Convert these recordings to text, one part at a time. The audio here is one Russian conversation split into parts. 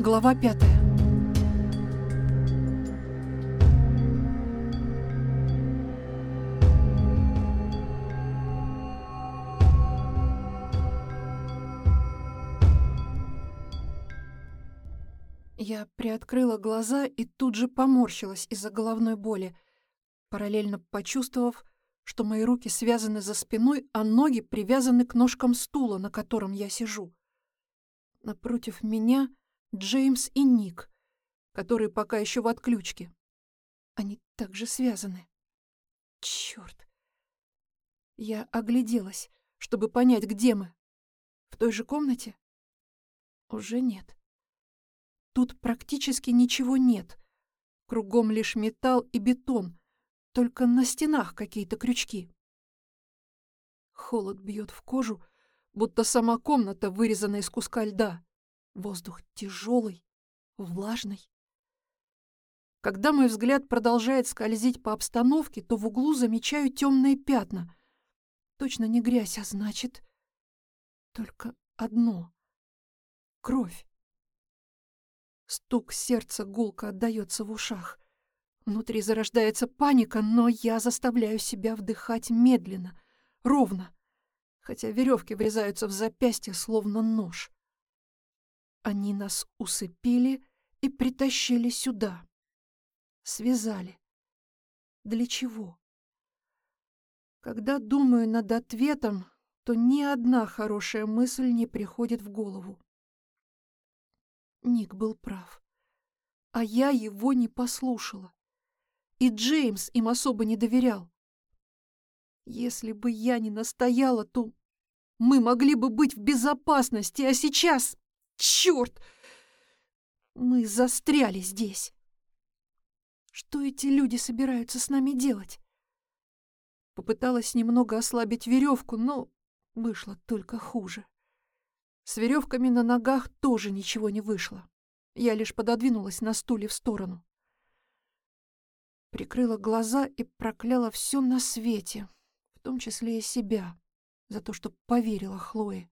Глава пятая. Я приоткрыла глаза и тут же поморщилась из-за головной боли, параллельно почувствовав, что мои руки связаны за спиной, а ноги привязаны к ножкам стула, на котором я сижу. Напротив меня Джеймс и Ник, которые пока еще в отключке. Они также связаны. Черт! Я огляделась, чтобы понять, где мы. В той же комнате? Уже нет. Тут практически ничего нет. Кругом лишь металл и бетон, только на стенах какие-то крючки. Холод бьет в кожу, будто сама комната вырезана из куска льда. Воздух тяжелый, влажный. Когда мой взгляд продолжает скользить по обстановке, то в углу замечаю темные пятна. Точно не грязь, а значит... Только одно — кровь. Стук сердца гулко отдаётся в ушах. Внутри зарождается паника, но я заставляю себя вдыхать медленно, ровно, хотя веревки врезаются в запястье, словно нож. Они нас усыпили и притащили сюда. Связали. Для чего? Когда думаю над ответом, то ни одна хорошая мысль не приходит в голову. Ник был прав. А я его не послушала. И Джеймс им особо не доверял. Если бы я не настояла, то мы могли бы быть в безопасности, а сейчас... Черт! Мы застряли здесь. Что эти люди собираются с нами делать? Попыталась немного ослабить веревку, но вышло только хуже. С веревками на ногах тоже ничего не вышло. Я лишь пододвинулась на стуле в сторону. Прикрыла глаза и прокляла все на свете, в том числе и себя, за то, что поверила Хлое.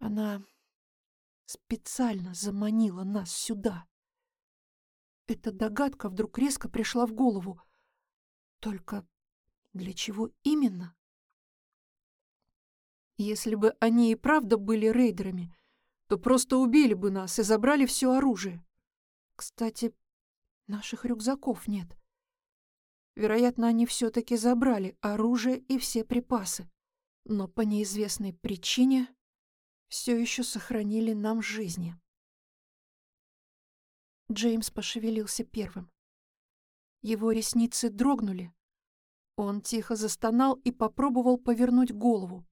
Она специально заманила нас сюда. Эта догадка вдруг резко пришла в голову. Только для чего именно? Если бы они и правда были рейдерами, то просто убили бы нас и забрали все оружие. Кстати, наших рюкзаков нет. Вероятно, они все-таки забрали оружие и все припасы, но по неизвестной причине все еще сохранили нам жизни. Джеймс пошевелился первым. Его ресницы дрогнули. Он тихо застонал и попробовал повернуть голову.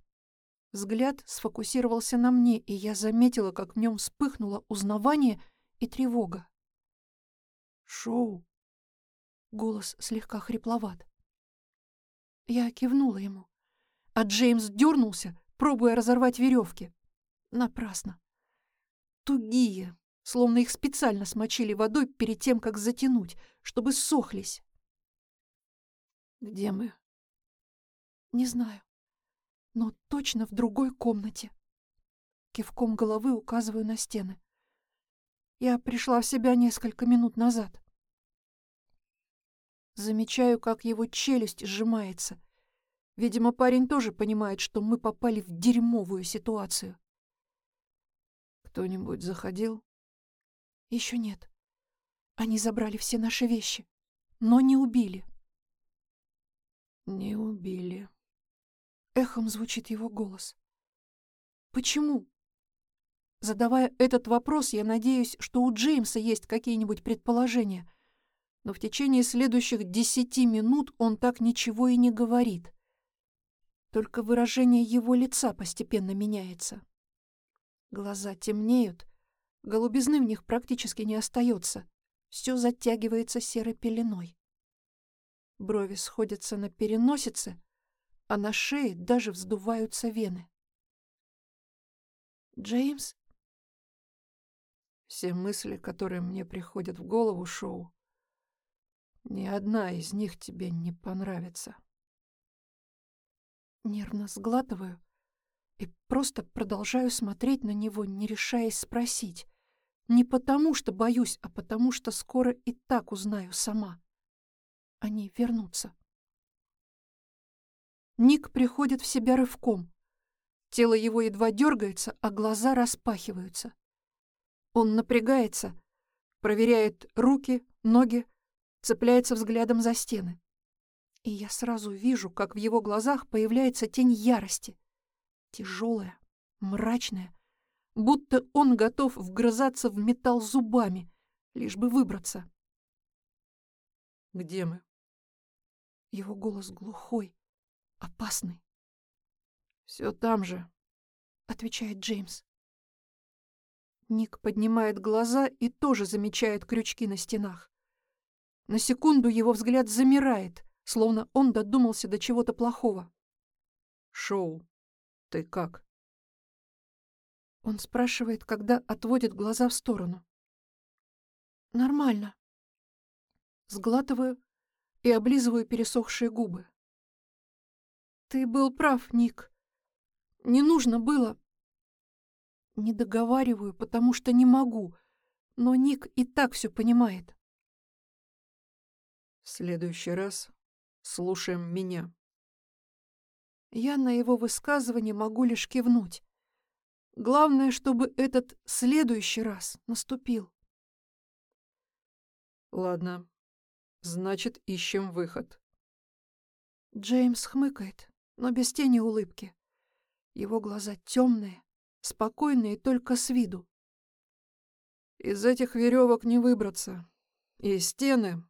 Взгляд сфокусировался на мне, и я заметила, как в нем вспыхнуло узнавание и тревога. «Шоу!» Голос слегка хрипловат. Я кивнула ему, а Джеймс дернулся, пробуя разорвать веревки. Напрасно. Тугие, словно их специально смочили водой перед тем, как затянуть, чтобы сохлись. «Где мы?» «Не знаю, но точно в другой комнате». Кивком головы указываю на стены. Я пришла в себя несколько минут назад. Замечаю, как его челюсть сжимается. Видимо, парень тоже понимает, что мы попали в дерьмовую ситуацию. Кто-нибудь заходил? Еще нет. Они забрали все наши вещи, но не убили. Не убили. Эхом звучит его голос. Почему? Задавая этот вопрос, я надеюсь, что у Джеймса есть какие-нибудь предположения, но в течение следующих десяти минут он так ничего и не говорит. Только выражение его лица постепенно меняется. Глаза темнеют, голубизны в них практически не остается, все затягивается серой пеленой. Брови сходятся на переносице, а на шее даже вздуваются вены. «Джеймс?» Все мысли, которые мне приходят в голову, Шоу, ни одна из них тебе не понравится. Нервно сглатываю, и просто продолжаю смотреть на него, не решаясь спросить, Не потому, что боюсь, а потому, что скоро и так узнаю сама. Они вернутся. Ник приходит в себя рывком. Тело его едва дергается, а глаза распахиваются. Он напрягается, проверяет руки, ноги, цепляется взглядом за стены. И я сразу вижу, как в его глазах появляется тень ярости. Тяжелая, мрачная, будто он готов вгрызаться в металл зубами, лишь бы выбраться. «Где мы?» Его голос глухой, опасный. «Все там же», — отвечает Джеймс. Ник поднимает глаза и тоже замечает крючки на стенах. На секунду его взгляд замирает, словно он додумался до чего-то плохого. «Шоу, ты как?» Он спрашивает, когда отводит глаза в сторону. «Нормально». Сглатываю и облизываю пересохшие губы. «Ты был прав, Ник. Не нужно было...» Не договариваю, потому что не могу, но Ник и так все понимает. В следующий раз слушаем меня. Я на его высказывание могу лишь кивнуть. Главное, чтобы этот следующий раз наступил. Ладно, значит, ищем выход. Джеймс хмыкает, но без тени улыбки. Его глаза темные, спокойные только с виду. Из этих веревок не выбраться. И стены.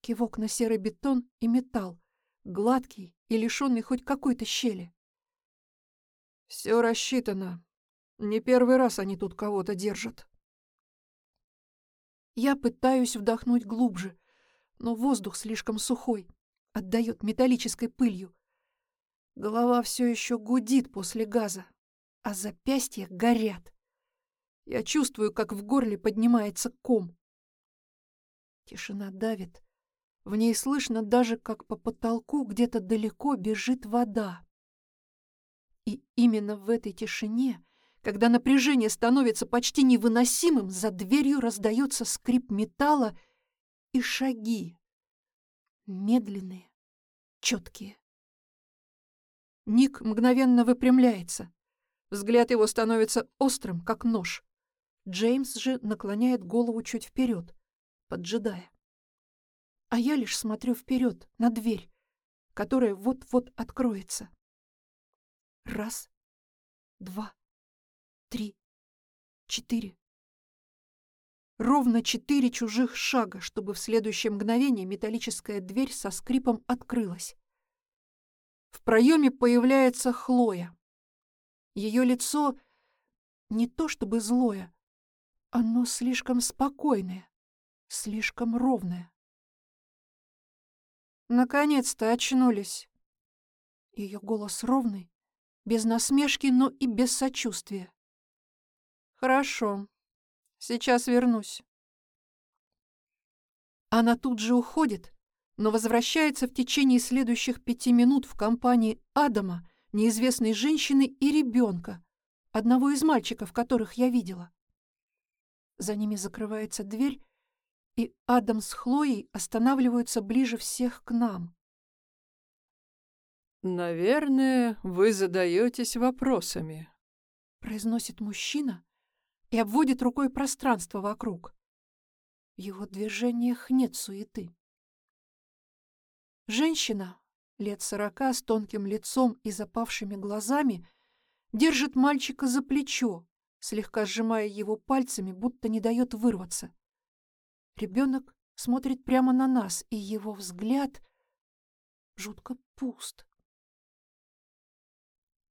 Кивок на серый бетон и металл, гладкий и лишенный хоть какой-то щели. Все рассчитано. Не первый раз они тут кого-то держат. Я пытаюсь вдохнуть глубже, но воздух слишком сухой, отдает металлической пылью. Голова все еще гудит после газа, а запястья горят. Я чувствую, как в горле поднимается ком. Тишина давит. В ней слышно даже, как по потолку где-то далеко бежит вода. И именно в этой тишине, когда напряжение становится почти невыносимым, за дверью раздается скрип металла и шаги. Медленные, четкие. Ник мгновенно выпрямляется. Взгляд его становится острым, как нож. Джеймс же наклоняет голову чуть вперед, поджидая. А я лишь смотрю вперед, на дверь, которая вот-вот откроется. Раз, два, три, четыре. Ровно четыре чужих шага, чтобы в следующее мгновение металлическая дверь со скрипом открылась. В проеме появляется Хлоя. Ее лицо не то чтобы злое, оно слишком спокойное, слишком ровное. Наконец-то очнулись. Ее голос ровный, без насмешки, но и без сочувствия. Хорошо, сейчас вернусь. Она тут же уходит, но возвращается в течение следующих пяти минут в компании Адама, неизвестной женщины и ребенка, одного из мальчиков, которых я видела. За ними закрывается дверь, и Адам с Хлоей останавливаются ближе всех к нам. «Наверное, вы задаетесь вопросами», — произносит мужчина и обводит рукой пространство вокруг. В его движениях нет суеты. Женщина, лет сорока, с тонким лицом и запавшими глазами, держит мальчика за плечо, слегка сжимая его пальцами, будто не дает вырваться. Ребенок смотрит прямо на нас, и его взгляд жутко пуст.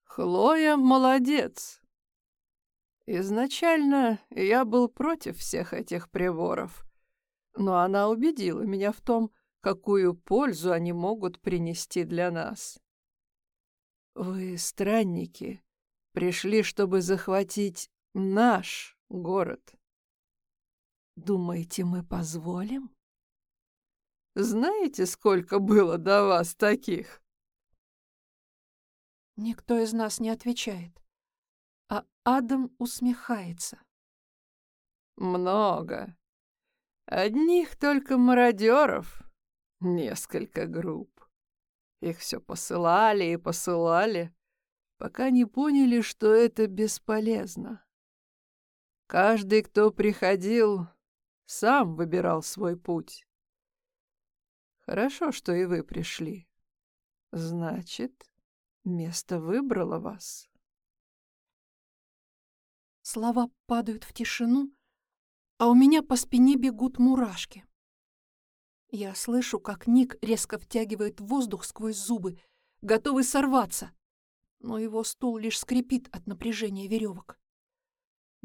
Хлоя молодец. Изначально я был против всех этих приборов, но она убедила меня в том, какую пользу они могут принести для нас. Вы, странники, пришли, чтобы захватить наш город. Думаете, мы позволим? Знаете, сколько было до вас таких? Никто из нас не отвечает, а Адам усмехается. Много. Одних только мародеров несколько групп. Их все посылали и посылали, пока не поняли, что это бесполезно. Каждый, кто приходил, сам выбирал свой путь. Хорошо, что и вы пришли. Значит, место выбрало вас. Слова падают в тишину, а у меня по спине бегут мурашки. Я слышу, как Ник резко втягивает воздух сквозь зубы, готовый сорваться, но его стул лишь скрипит от напряжения веревок.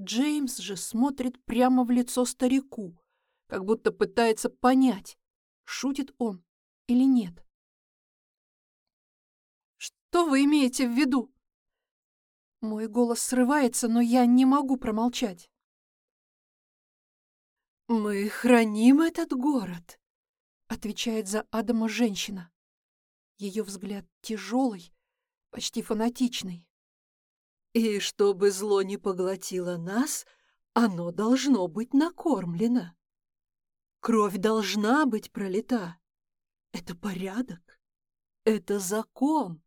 Джеймс же смотрит прямо в лицо старику, как будто пытается понять, шутит он или нет. «Что вы имеете в виду?» Мой голос срывается, но я не могу промолчать. «Мы храним этот город», — отвечает за Адама женщина. Ее взгляд тяжелый, почти фанатичный. «И чтобы зло не поглотило нас, оно должно быть накормлено. Кровь должна быть пролита. Это порядок. Это закон.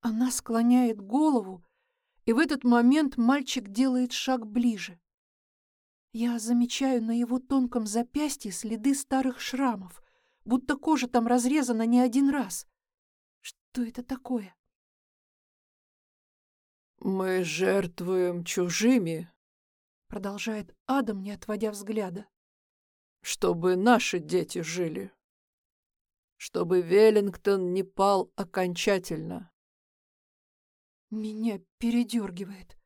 Она склоняет голову, и в этот момент мальчик делает шаг ближе. Я замечаю на его тонком запястье следы старых шрамов, будто кожа там разрезана не один раз. Что это такое? «Мы жертвуем чужими», — продолжает Адам, не отводя взгляда, «чтобы наши дети жили, чтобы Веллингтон не пал окончательно». Меня передергивает.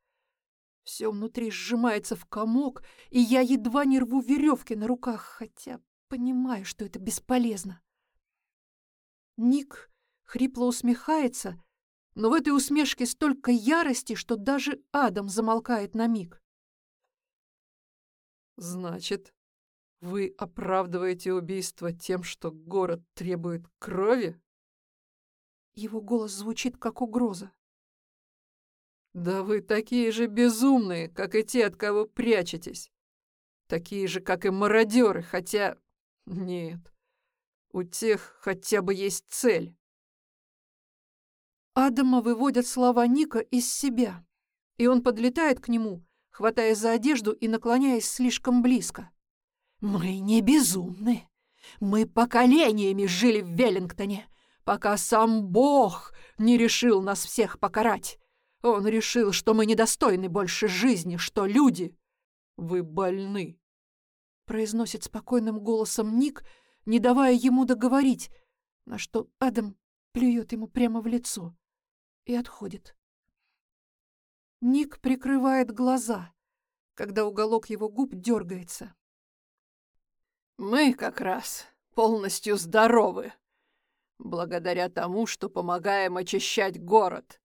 Все внутри сжимается в комок, и я едва не рву веревки на руках, хотя понимаю, что это бесполезно. Ник хрипло усмехается, но в этой усмешке столько ярости, что даже Адам замолкает на миг. «Значит, вы оправдываете убийство тем, что город требует крови?» Его голос звучит как угроза. Да вы такие же безумные, как и те, от кого прячетесь. Такие же, как и мародеры, хотя... Нет, у тех хотя бы есть цель. Адама выводят слова Ника из себя, и он подлетает к нему, хватая за одежду и наклоняясь слишком близко. «Мы не безумны. Мы поколениями жили в Веллингтоне, пока сам Бог не решил нас всех покарать. Он решил, что мы недостойны больше жизни, что люди... Вы больны, произносит спокойным голосом Ник, не давая ему договорить, на что Адам плюет ему прямо в лицо и отходит. Ник прикрывает глаза, когда уголок его губ дергается. «Мы как раз полностью здоровы, благодаря тому, что помогаем очищать город.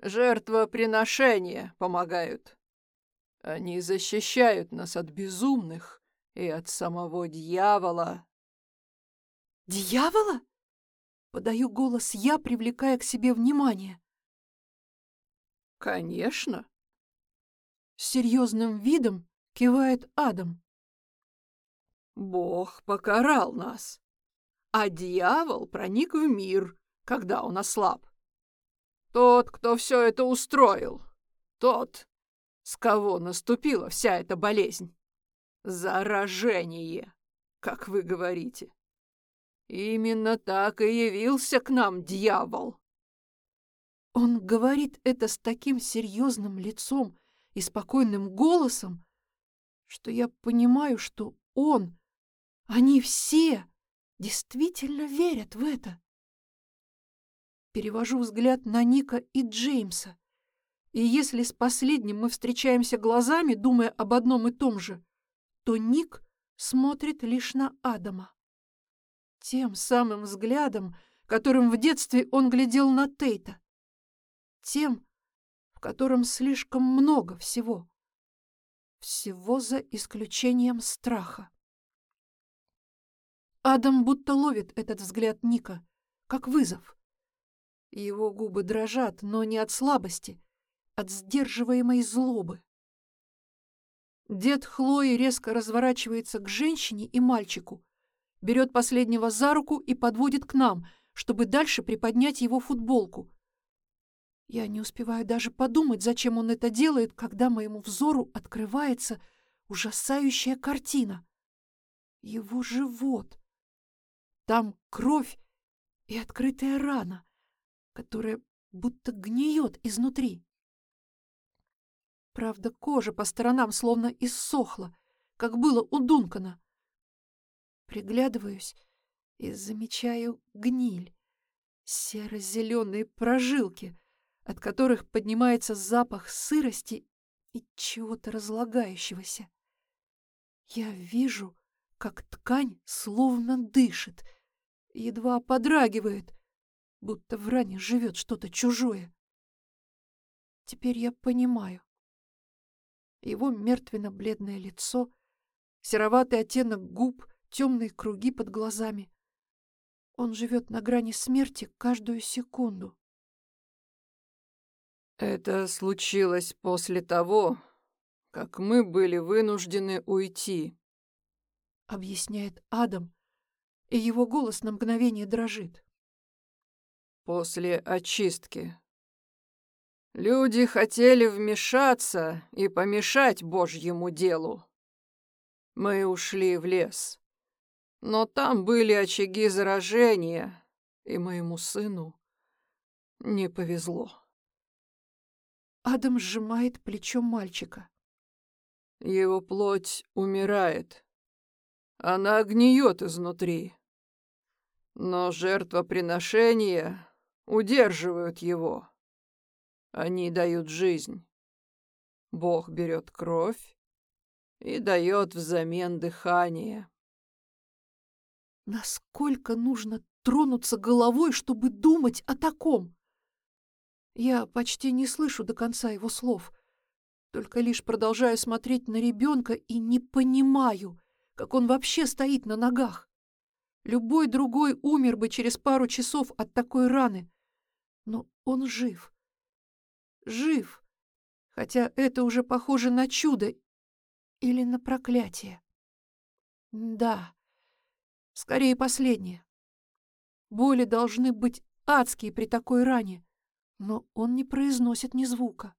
Жертвоприношения помогают. Они защищают нас от безумных и от самого дьявола. «Дьявола?» — подаю голос я, привлекая к себе внимание. «Конечно!» С серьезным видом кивает Адам. «Бог покарал нас, а дьявол проник в мир, когда он ослаб. Тот, кто все это устроил. Тот, с кого наступила вся эта болезнь. Заражение, как вы говорите. Именно так и явился к нам дьявол. Он говорит это с таким серьезным лицом и спокойным голосом, что я понимаю, что он, они все действительно верят в это. Перевожу взгляд на Ника и Джеймса. И если с последним мы встречаемся глазами, думая об одном и том же, то Ник смотрит лишь на Адама. Тем самым взглядом, которым в детстве он глядел на Тейта. Тем, в котором слишком много всего. Всего за исключением страха. Адам будто ловит этот взгляд Ника, как вызов. Его губы дрожат, но не от слабости, от сдерживаемой злобы. Дед Хлои резко разворачивается к женщине и мальчику, берет последнего за руку и подводит к нам, чтобы дальше приподнять его футболку. Я не успеваю даже подумать, зачем он это делает, когда моему взору открывается ужасающая картина. Его живот. Там кровь и открытая рана, которая будто гниет изнутри. Правда, кожа по сторонам словно иссохла, как было у Дункана. Приглядываюсь и замечаю гниль, серо-зеленые прожилки, от которых поднимается запах сырости и чего-то разлагающегося. Я вижу, как ткань словно дышит, едва подрагивает, будто в ране живет что-то чужое. Теперь я понимаю. Его мертвенно-бледное лицо, сероватый оттенок губ, темные круги под глазами. Он живет на грани смерти каждую секунду. Это случилось после того, как мы были вынуждены уйти, объясняет Адам, и его голос на мгновение дрожит. После очистки. Люди хотели вмешаться и помешать Божьему делу. Мы ушли в лес. Но там были очаги заражения, и моему сыну не повезло. Адам сжимает плечо мальчика. Его плоть умирает. Она гниет изнутри. Но жертвоприношения удерживают его. Они дают жизнь. Бог берет кровь и дает взамен дыхание. Насколько нужно тронуться головой, чтобы думать о таком? Я почти не слышу до конца его слов, только лишь продолжаю смотреть на ребенка и не понимаю, как он вообще стоит на ногах. Любой другой умер бы через пару часов от такой раны, но он жив. Жив, хотя это уже похоже на чудо или на проклятие. Да, Скорее последнее. Боли должны быть адские при такой ране, но он не произносит ни звука.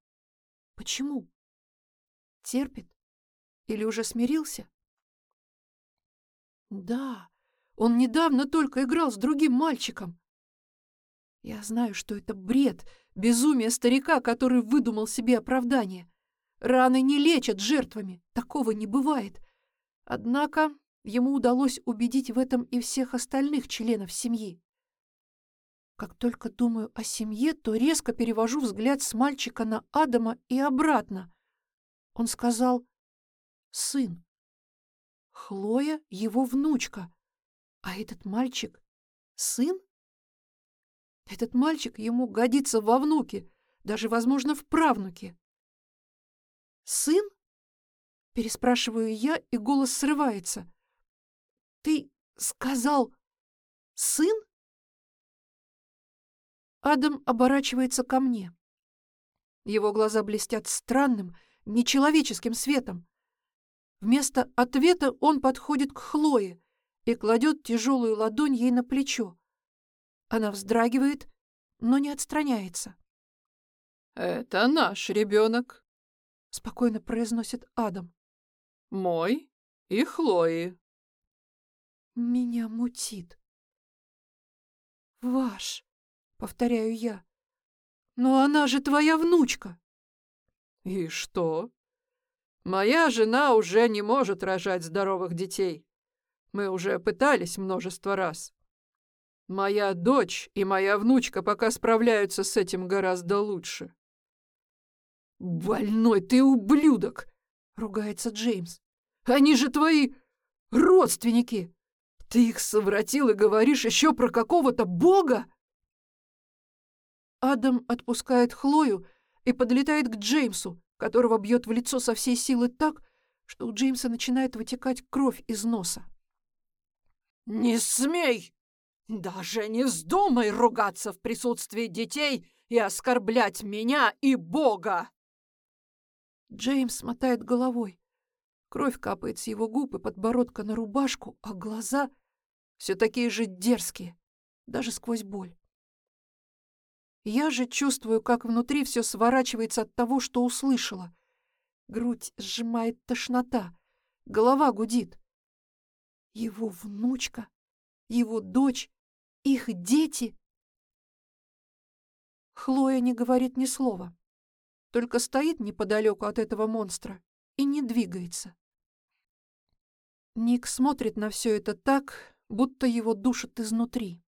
Почему? Терпит? Или уже смирился? Да, он недавно только играл с другим мальчиком. Я знаю, что это бред, безумие старика, который выдумал себе оправдание. Раны не лечат жертвами, такого не бывает. Однако Ему удалось убедить в этом и всех остальных членов семьи. Как только думаю о семье, то резко перевожу взгляд с мальчика на Адама и обратно. Он сказал «сын». Хлоя — его внучка. А этот мальчик — сын? Этот мальчик ему годится во внуке, даже, возможно, в правнуке. «Сын?» — переспрашиваю я, и голос срывается. Ты сказал сын? Адам оборачивается ко мне. Его глаза блестят странным, нечеловеческим светом. Вместо ответа он подходит к Хлое и кладет тяжелую ладонь ей на плечо. Она вздрагивает, но не отстраняется. «Это наш ребенок», — спокойно произносит Адам. «Мой и Хлои». Меня мутит. «Ваш», — повторяю я. «Но она же твоя внучка». «И что? Моя жена уже не может рожать здоровых детей. Мы уже пытались множество раз. Моя дочь и моя внучка пока справляются с этим гораздо лучше». «Больной ты ублюдок!» — ругается Джеймс. «Они же твои родственники!» Ты их совратил и говоришь еще про какого-то бога? Адам отпускает Хлою и подлетает к Джеймсу, которого бьет в лицо со всей силы так, что у Джеймса начинает вытекать кровь из носа. «Не смей! Даже не вздумай ругаться в присутствии детей и оскорблять меня и Бога!» Джеймс мотает головой. Кровь капает с его губ и подбородка на рубашку, а глаза все такие же дерзкие, даже сквозь боль. Я же чувствую, как внутри все сворачивается от того, что услышала. Грудь сжимает тошнота, голова гудит. Его внучка, его дочь, их дети. Хлоя не говорит ни слова, только стоит неподалеку от этого монстра и не двигается. Ник смотрит на все это так, будто его душит изнутри.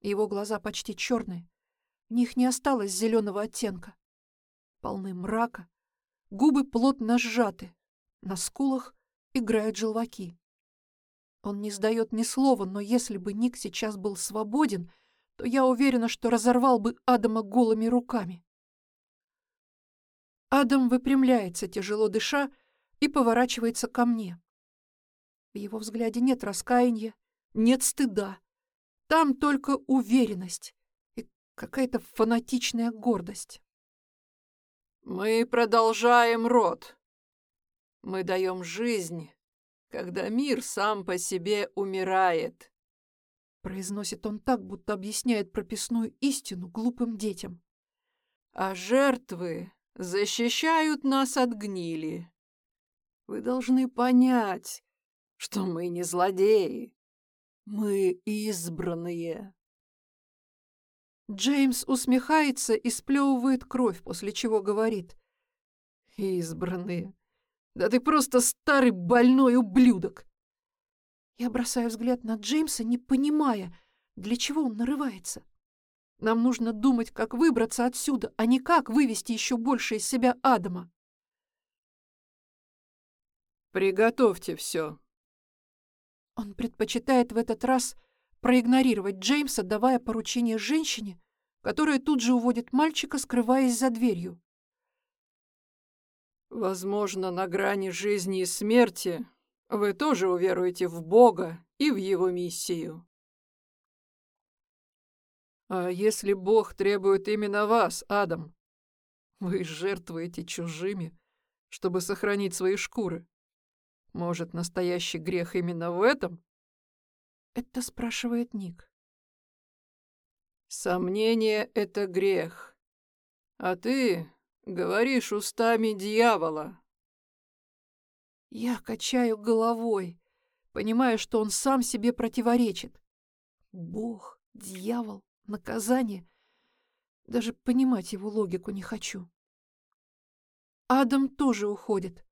Его глаза почти черные, в них не осталось зеленого оттенка. Полны мрака, губы плотно сжаты, на скулах играют желваки. Он не сдает ни слова, но если бы Ник сейчас был свободен, то я уверена, что разорвал бы Адама голыми руками. Адам выпрямляется, тяжело дыша, и поворачивается ко мне. В его взгляде нет раскаяния, нет стыда. Там только уверенность какая-то фанатичная гордость. Мы продолжаем род. Мы даем жизнь, когда мир сам по себе умирает. Произносит он так, будто объясняет прописную истину глупым детям. А жертвы защищают нас от гнили. Вы должны понять, что мы не злодеи. Мы избранные. Джеймс усмехается и сплевывает кровь, после чего говорит. «Избранные. Да ты просто старый больной ублюдок!» Я бросаю взгляд на Джеймса, не понимая, для чего он нарывается. Нам нужно думать, как выбраться отсюда, а не как вывести еще больше из себя Адама. «Приготовьте все». Он предпочитает в этот раз проигнорировать Джеймса, давая поручение женщине, которая тут же уводит мальчика, скрываясь за дверью. «Возможно, на грани жизни и смерти вы тоже уверуете в Бога и в Его миссию». «А если Бог требует именно вас, Адам? Вы жертвуете чужими, чтобы сохранить свои шкуры. Может, настоящий грех именно в этом?» Это спрашивает Ник. Сомнение — это грех. А ты говоришь устами дьявола. Я качаю головой, понимая, что он сам себе противоречит. Бог, дьявол, наказание. Даже понимать его логику не хочу. Адам тоже уходит,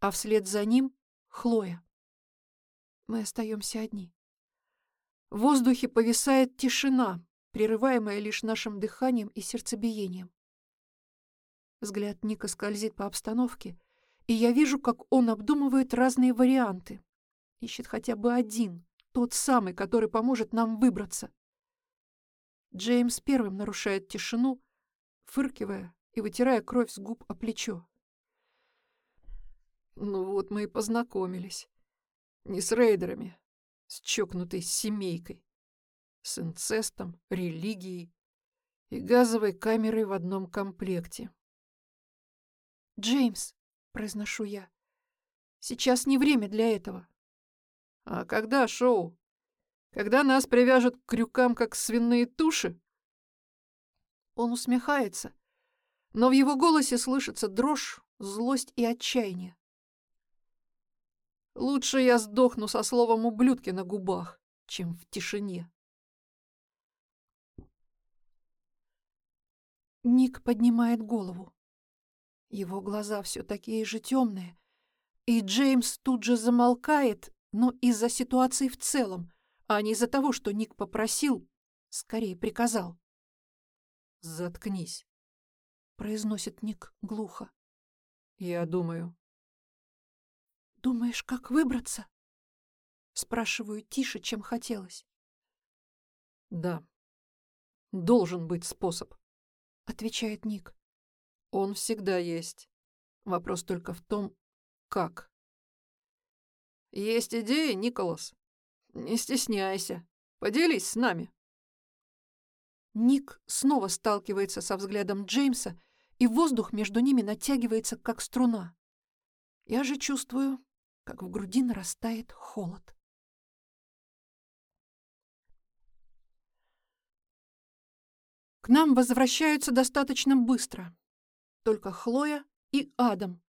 а вслед за ним — Хлоя. Мы остаемся одни. В воздухе повисает тишина, прерываемая лишь нашим дыханием и сердцебиением. Взгляд Ника скользит по обстановке, и я вижу, как он обдумывает разные варианты. Ищет хотя бы один, тот самый, который поможет нам выбраться. Джеймс первым нарушает тишину, фыркивая и вытирая кровь с губ о плечо. Ну вот мы и познакомились. Не с рейдерами, с чокнутой семейкой, с инцестом, религией и газовой камерой в одном комплекте. «Джеймс», — произношу я, — «сейчас не время для этого». «А когда шоу? Когда нас привяжут к крюкам, как свиные туши?» Он усмехается, но в его голосе слышится дрожь, злость и отчаяние. Лучше я сдохну со словом «ублюдки» на губах, чем в тишине. Ник поднимает голову. Его глаза все такие же темные, и Джеймс тут же замолкает, но из-за ситуации в целом, а не из-за того, что Ник попросил, скорее приказал. «Заткнись», — произносит Ник глухо. «Я думаю, «Думаешь, как выбраться?» Спрашиваю тише, чем хотелось. «Да, должен быть способ», — отвечает Ник. «Он всегда есть. Вопрос только в том, как». «Есть идея, Николас? Не стесняйся. Поделись с нами». Ник снова сталкивается со взглядом Джеймса, и воздух между ними натягивается, как струна. Я же чувствую, как в груди нарастает холод. К нам возвращаются достаточно быстро. Только Хлоя и Адам.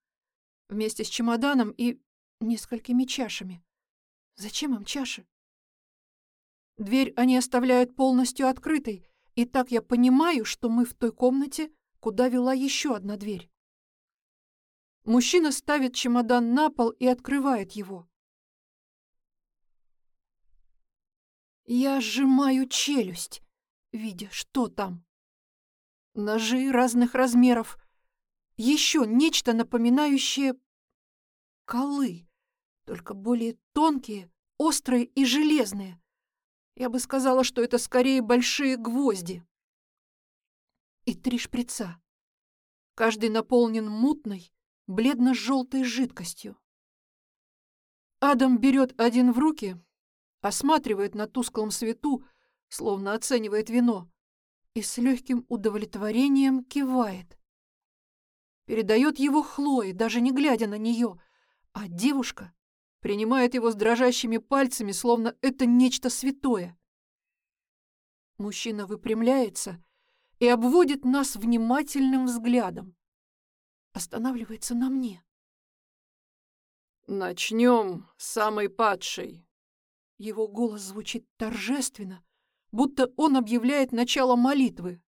Вместе с чемоданом и несколькими чашами. Зачем им чаши? Дверь они оставляют полностью открытой, и так я понимаю, что мы в той комнате, куда вела еще одна дверь. Мужчина ставит чемодан на пол и открывает его. Я сжимаю челюсть, видя, что там. Ножи разных размеров. Еще нечто напоминающее колы, только более тонкие, острые и железные. Я бы сказала, что это скорее большие гвозди. И три шприца. Каждый наполнен мутной, бледно-желтой жидкостью. Адам берет один в руки, осматривает на тусклом свету, словно оценивает вино, и с легким удовлетворением кивает. Передает его Хлое, даже не глядя на нее, а девушка принимает его с дрожащими пальцами, словно это нечто святое. Мужчина выпрямляется и обводит нас внимательным взглядом. Останавливается на мне. «Начнем с самой падшей». Его голос звучит торжественно, будто он объявляет начало молитвы.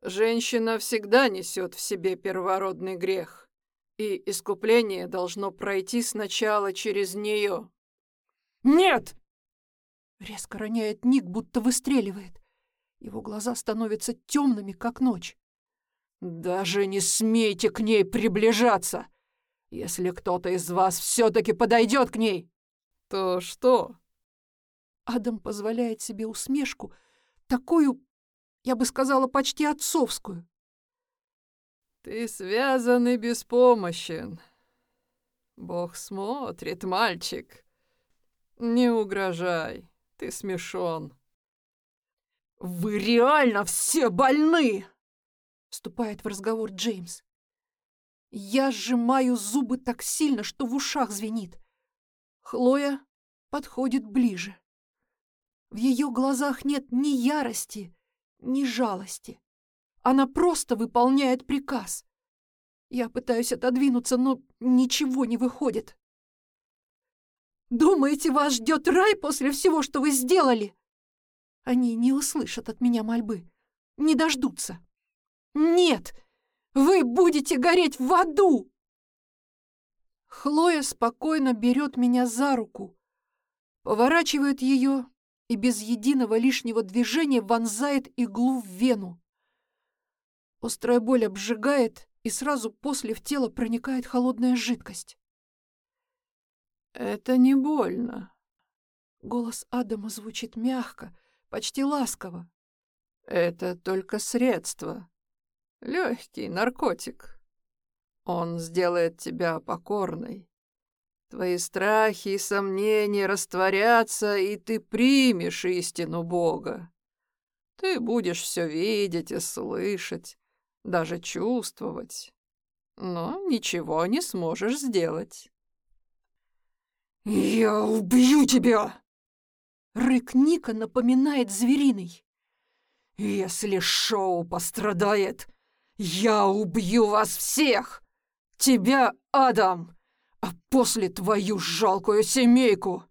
«Женщина всегда несет в себе первородный грех и искупление должно пройти сначала через нее. «Нет!» Резко роняет Ник, будто выстреливает. Его глаза становятся темными, как ночь. «Даже не смейте к ней приближаться! Если кто-то из вас все-таки подойдет к ней, то что?» Адам позволяет себе усмешку, такую, я бы сказала, почти отцовскую. Ты связан и беспомощен. Бог смотрит, мальчик. Не угрожай, ты смешон. «Вы реально все больны!» Вступает в разговор Джеймс. Я сжимаю зубы так сильно, что в ушах звенит. Хлоя подходит ближе. В ее глазах нет ни ярости, ни жалости. Она просто выполняет приказ. Я пытаюсь отодвинуться, но ничего не выходит. «Думаете, вас ждет рай после всего, что вы сделали?» Они не услышат от меня мольбы, не дождутся. «Нет! Вы будете гореть в аду!» Хлоя спокойно берет меня за руку, поворачивает ее и без единого лишнего движения вонзает иглу в вену. Острая боль обжигает, и сразу после в тело проникает холодная жидкость. «Это не больно». Голос Адама звучит мягко, почти ласково. «Это только средство. Легкий наркотик. Он сделает тебя покорной. Твои страхи и сомнения растворятся, и ты примешь истину Бога. Ты будешь все видеть и слышать, даже чувствовать, но ничего не сможешь сделать. «Я убью тебя!» Рык Ника напоминает звериный. «Если шоу пострадает, я убью вас всех! Тебя, Адам, а после твою жалкую семейку!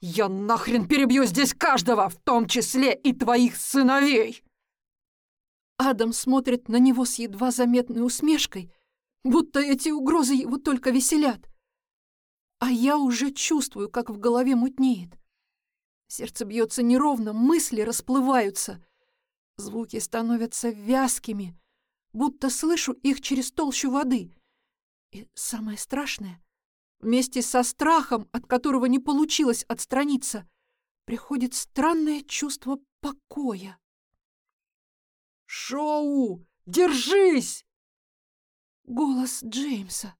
Я нахрен перебью здесь каждого, в том числе и твоих сыновей!» Адам смотрит на него с едва заметной усмешкой, будто эти угрозы его только веселят. А я уже чувствую, как в голове мутнеет. Сердце бьется неровно, мысли расплываются. Звуки становятся вязкими, будто слышу их через толщу воды. И самое страшное, вместе со страхом, от которого не получилось отстраниться, приходит странное чувство покоя. «Шоу! Держись!» Голос Джеймса.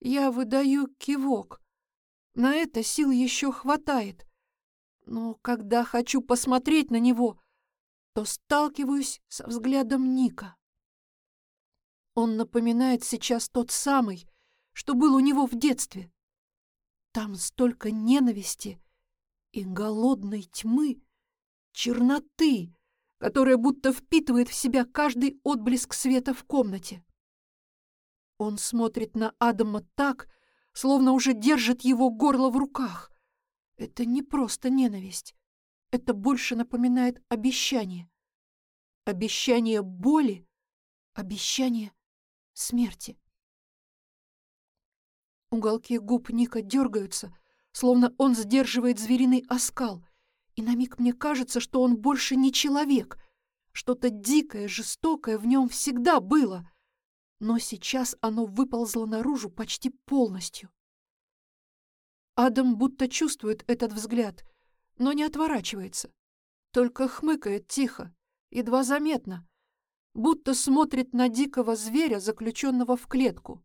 Я выдаю кивок. На это сил еще хватает. Но когда хочу посмотреть на него, то сталкиваюсь со взглядом Ника. Он напоминает сейчас тот самый, что был у него в детстве. Там столько ненависти и голодной тьмы, черноты, которая будто впитывает в себя каждый отблеск света в комнате. Он смотрит на Адама так, словно уже держит его горло в руках. Это не просто ненависть. Это больше напоминает обещание. Обещание боли, обещание смерти. Уголки губ Ника дергаются, словно он сдерживает звериный оскал, и на миг мне кажется, что он больше не человек. Что-то дикое, жестокое в нем всегда было, но сейчас оно выползло наружу почти полностью. Адам будто чувствует этот взгляд, но не отворачивается, только хмыкает тихо, едва заметно, будто смотрит на дикого зверя, заключенного в клетку.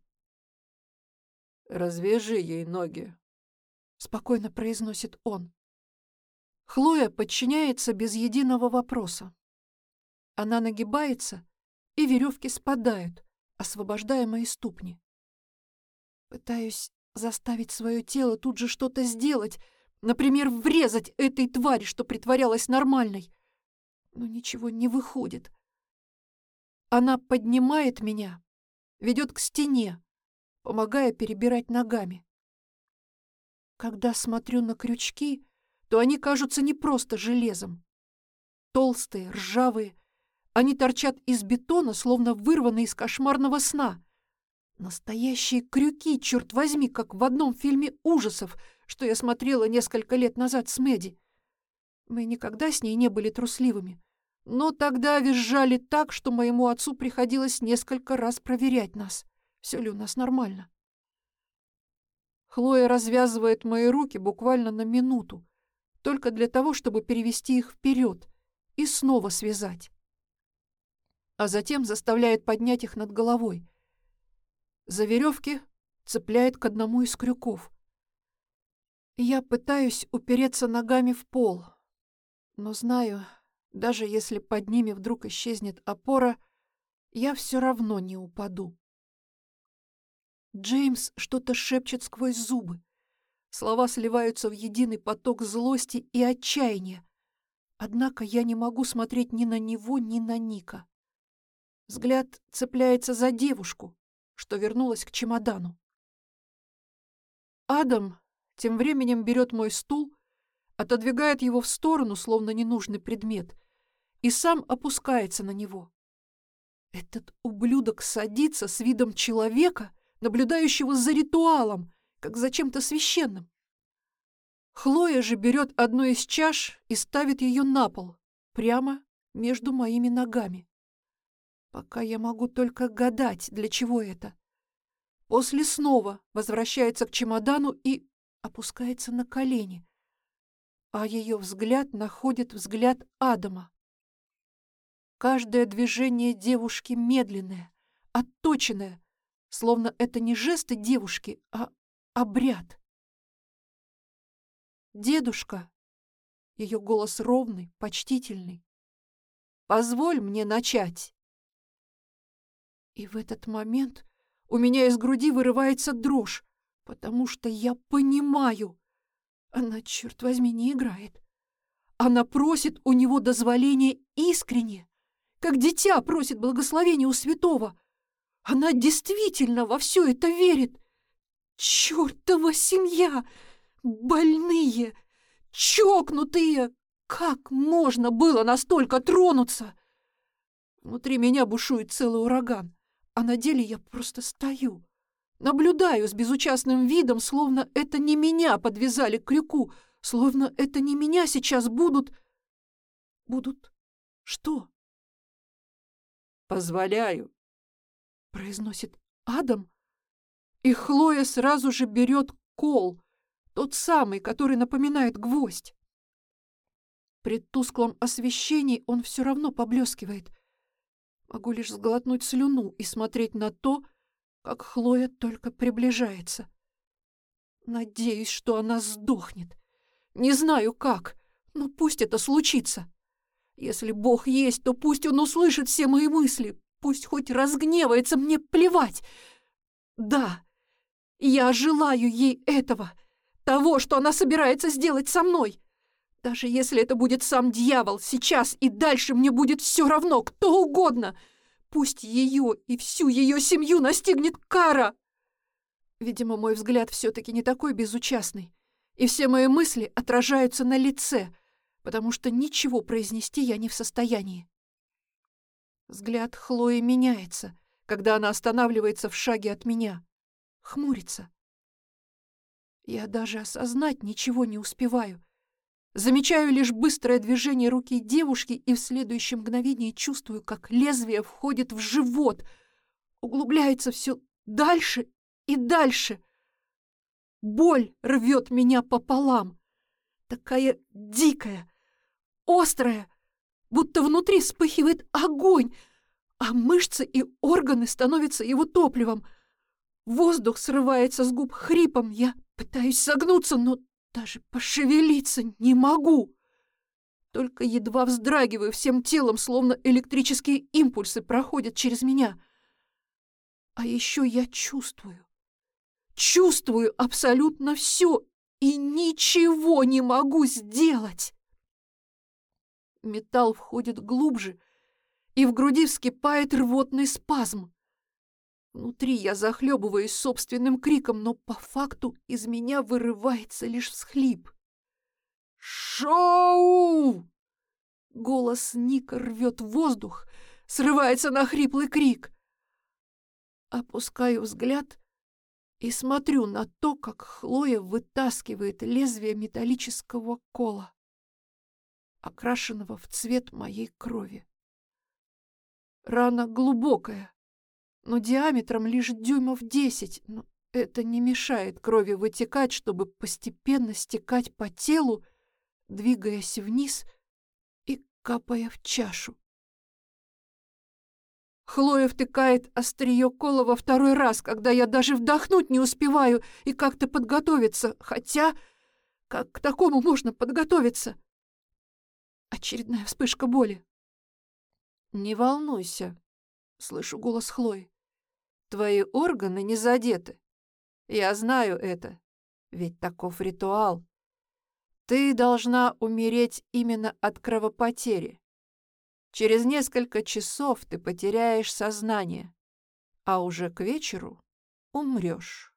«Развяжи ей ноги», — спокойно произносит он. Хлоя подчиняется без единого вопроса. Она нагибается, и веревки спадают, освобождая мои ступни. Пытаюсь заставить свое тело тут же что-то сделать, например, врезать этой твари, что притворялась нормальной. Но ничего не выходит. Она поднимает меня, ведет к стене, помогая перебирать ногами. Когда смотрю на крючки, то они кажутся не просто железом. Толстые, ржавые, они торчат из бетона, словно вырванные из кошмарного сна. Настоящие крюки, черт возьми, как в одном фильме ужасов, что я смотрела несколько лет назад с Мэдди. Мы никогда с ней не были трусливыми, но тогда визжали так, что моему отцу приходилось несколько раз проверять нас все ли у нас нормально. Хлоя развязывает мои руки буквально на минуту, только для того, чтобы перевести их вперед и снова связать. А затем заставляет поднять их над головой. За веревки цепляет к одному из крюков. Я пытаюсь упереться ногами в пол, но знаю, даже если под ними вдруг исчезнет опора, я все равно не упаду. Джеймс что-то шепчет сквозь зубы. Слова сливаются в единый поток злости и отчаяния. Однако я не могу смотреть ни на него, ни на Ника. Взгляд цепляется за девушку, что вернулась к чемодану. Адам тем временем берет мой стул, отодвигает его в сторону, словно ненужный предмет, и сам опускается на него. Этот ублюдок садится с видом человека — наблюдающего за ритуалом, как за чем-то священным. Хлоя же берет одну из чаш и ставит ее на пол, прямо между моими ногами. Пока я могу только гадать, для чего это. После снова возвращается к чемодану и опускается на колени, а ее взгляд находит взгляд Адама. Каждое движение девушки медленное, отточенное, словно это не жесты девушки, а обряд. «Дедушка!» Ее голос ровный, почтительный. «Позволь мне начать!» И в этот момент у меня из груди вырывается дрожь, потому что я понимаю, она, черт возьми, не играет. Она просит у него дозволения искренне, как дитя просит благословения у святого, она действительно во все это верит. Чёртова семья! Больные! Чокнутые! Как можно было настолько тронуться? Внутри меня бушует целый ураган, а на деле я просто стою. Наблюдаю с безучастным видом, словно это не меня подвязали к крюку, словно это не меня сейчас будут... Будут что? Позволяю произносит Адам, и Хлоя сразу же берет кол, тот самый, который напоминает гвоздь. При тусклом освещении он все равно поблескивает. Могу лишь сглотнуть слюну и смотреть на то, как Хлоя только приближается. Надеюсь, что она сдохнет. Не знаю как, но пусть это случится. Если Бог есть, то пусть он услышит все мои мысли, Пусть хоть разгневается, мне плевать. Да, Я желаю ей этого, того, что она собирается сделать со мной. Даже если это будет сам дьявол, сейчас и дальше мне будет все равно, кто угодно. Пусть ее и всю ее семью настигнет кара. Видимо, мой взгляд все-таки не такой безучастный, и все мои мысли отражаются на лице, потому что ничего произнести я не в состоянии. Взгляд Хлои меняется, когда она останавливается в шаге от меня, хмурится. Я даже осознать ничего не успеваю — Замечаю лишь быстрое движение руки девушки и в следующем мгновении чувствую, как лезвие входит в живот, углубляется все дальше и дальше. Боль рвет меня пополам. Такая дикая, острая, будто внутри вспыхивает огонь, а мышцы и органы становятся его топливом. Воздух срывается с губ хрипом. Я пытаюсь согнуться, но даже пошевелиться не могу. Только едва вздрагиваю всем телом, словно электрические импульсы проходят через меня. А еще я чувствую. Чувствую абсолютно все и ничего не могу сделать. Металл входит глубже, и в груди вскипает рвотный спазм. Внутри я захлебываюсь собственным криком, но по факту из меня вырывается лишь всхлип. «Шоу!» Голос Ника рвет воздух, срывается на хриплый крик. Опускаю взгляд и смотрю на то, как Хлоя вытаскивает лезвие металлического кола, окрашенного в цвет моей крови. Рана глубокая, но диаметром лишь дюймов десять, но это не мешает крови вытекать, чтобы постепенно стекать по телу, двигаясь вниз и капая в чашу. Хлоя втыкает острие кола во второй раз, когда я даже вдохнуть не успеваю и как-то подготовиться, хотя как к такому можно подготовиться? Очередная вспышка боли. «Не волнуйся», — слышу голос Хлои. Твои органы не задеты. Я знаю это, ведь таков ритуал. Ты должна умереть именно от кровопотери. Через несколько часов ты потеряешь сознание, а уже к вечеру умрешь.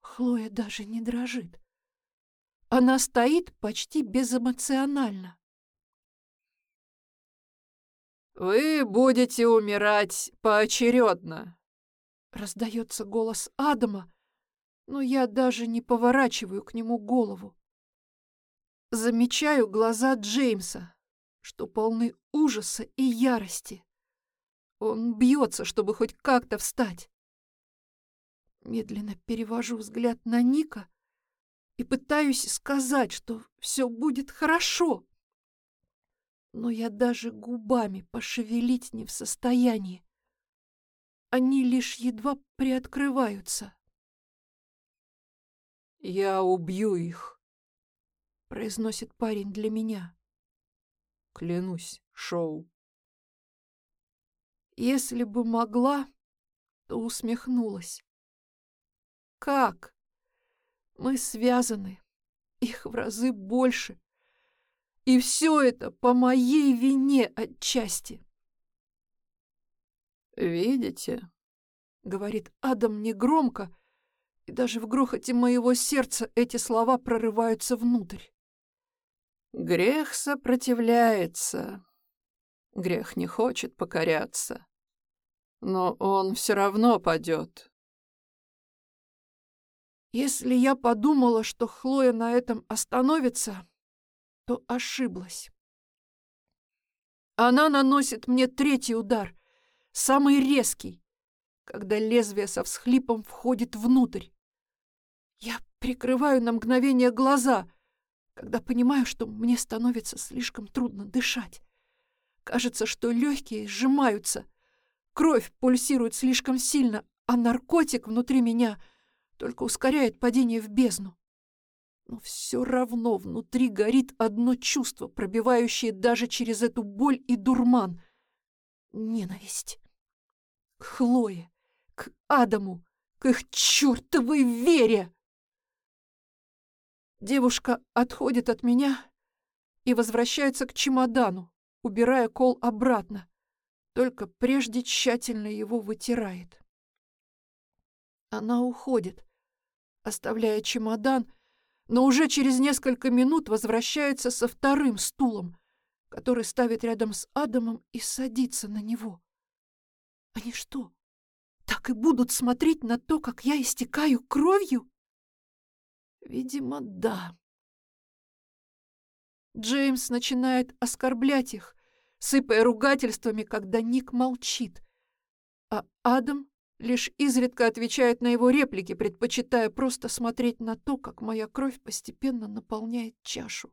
Хлоя даже не дрожит. Она стоит почти безэмоционально. «Вы будете умирать поочередно», — раздается голос Адама, но я даже не поворачиваю к нему голову. Замечаю глаза Джеймса, что полны ужаса и ярости. Он бьется, чтобы хоть как-то встать. Медленно перевожу взгляд на Ника и пытаюсь сказать, что все будет хорошо но я даже губами пошевелить не в состоянии. Они лишь едва приоткрываются. «Я убью их», — произносит парень для меня. «Клянусь, Шоу». Если бы могла, то усмехнулась. «Как? Мы связаны. Их в разы больше. И все это по моей вине отчасти. «Видите?» — говорит Адам негромко, и даже в грохоте моего сердца эти слова прорываются внутрь. «Грех сопротивляется. Грех не хочет покоряться. Но он все равно падет. Если я подумала, что Хлоя на этом остановится, то ошиблась. Она наносит мне третий удар, самый резкий, когда лезвие со всхлипом входит внутрь. Я прикрываю на мгновение глаза, когда понимаю, что мне становится слишком трудно дышать. Кажется, что легкие сжимаются, кровь пульсирует слишком сильно, а наркотик внутри меня только ускоряет падение в бездну. Но все равно внутри горит одно чувство, пробивающее даже через эту боль и дурман. Ненависть. К Хлое, к Адаму, к их чертовой вере!» Девушка отходит от меня и возвращается к чемодану, убирая кол обратно, только прежде тщательно его вытирает. Она уходит, оставляя чемодан, но уже через несколько минут возвращается со вторым стулом, который ставит рядом с Адамом и садится на него. Они что, так и будут смотреть на то, как я истекаю кровью? Видимо, да. Джеймс начинает оскорблять их, сыпая ругательствами, когда Ник молчит, а Адам лишь изредка отвечает на его реплики, предпочитая просто смотреть на то, как моя кровь постепенно наполняет чашу.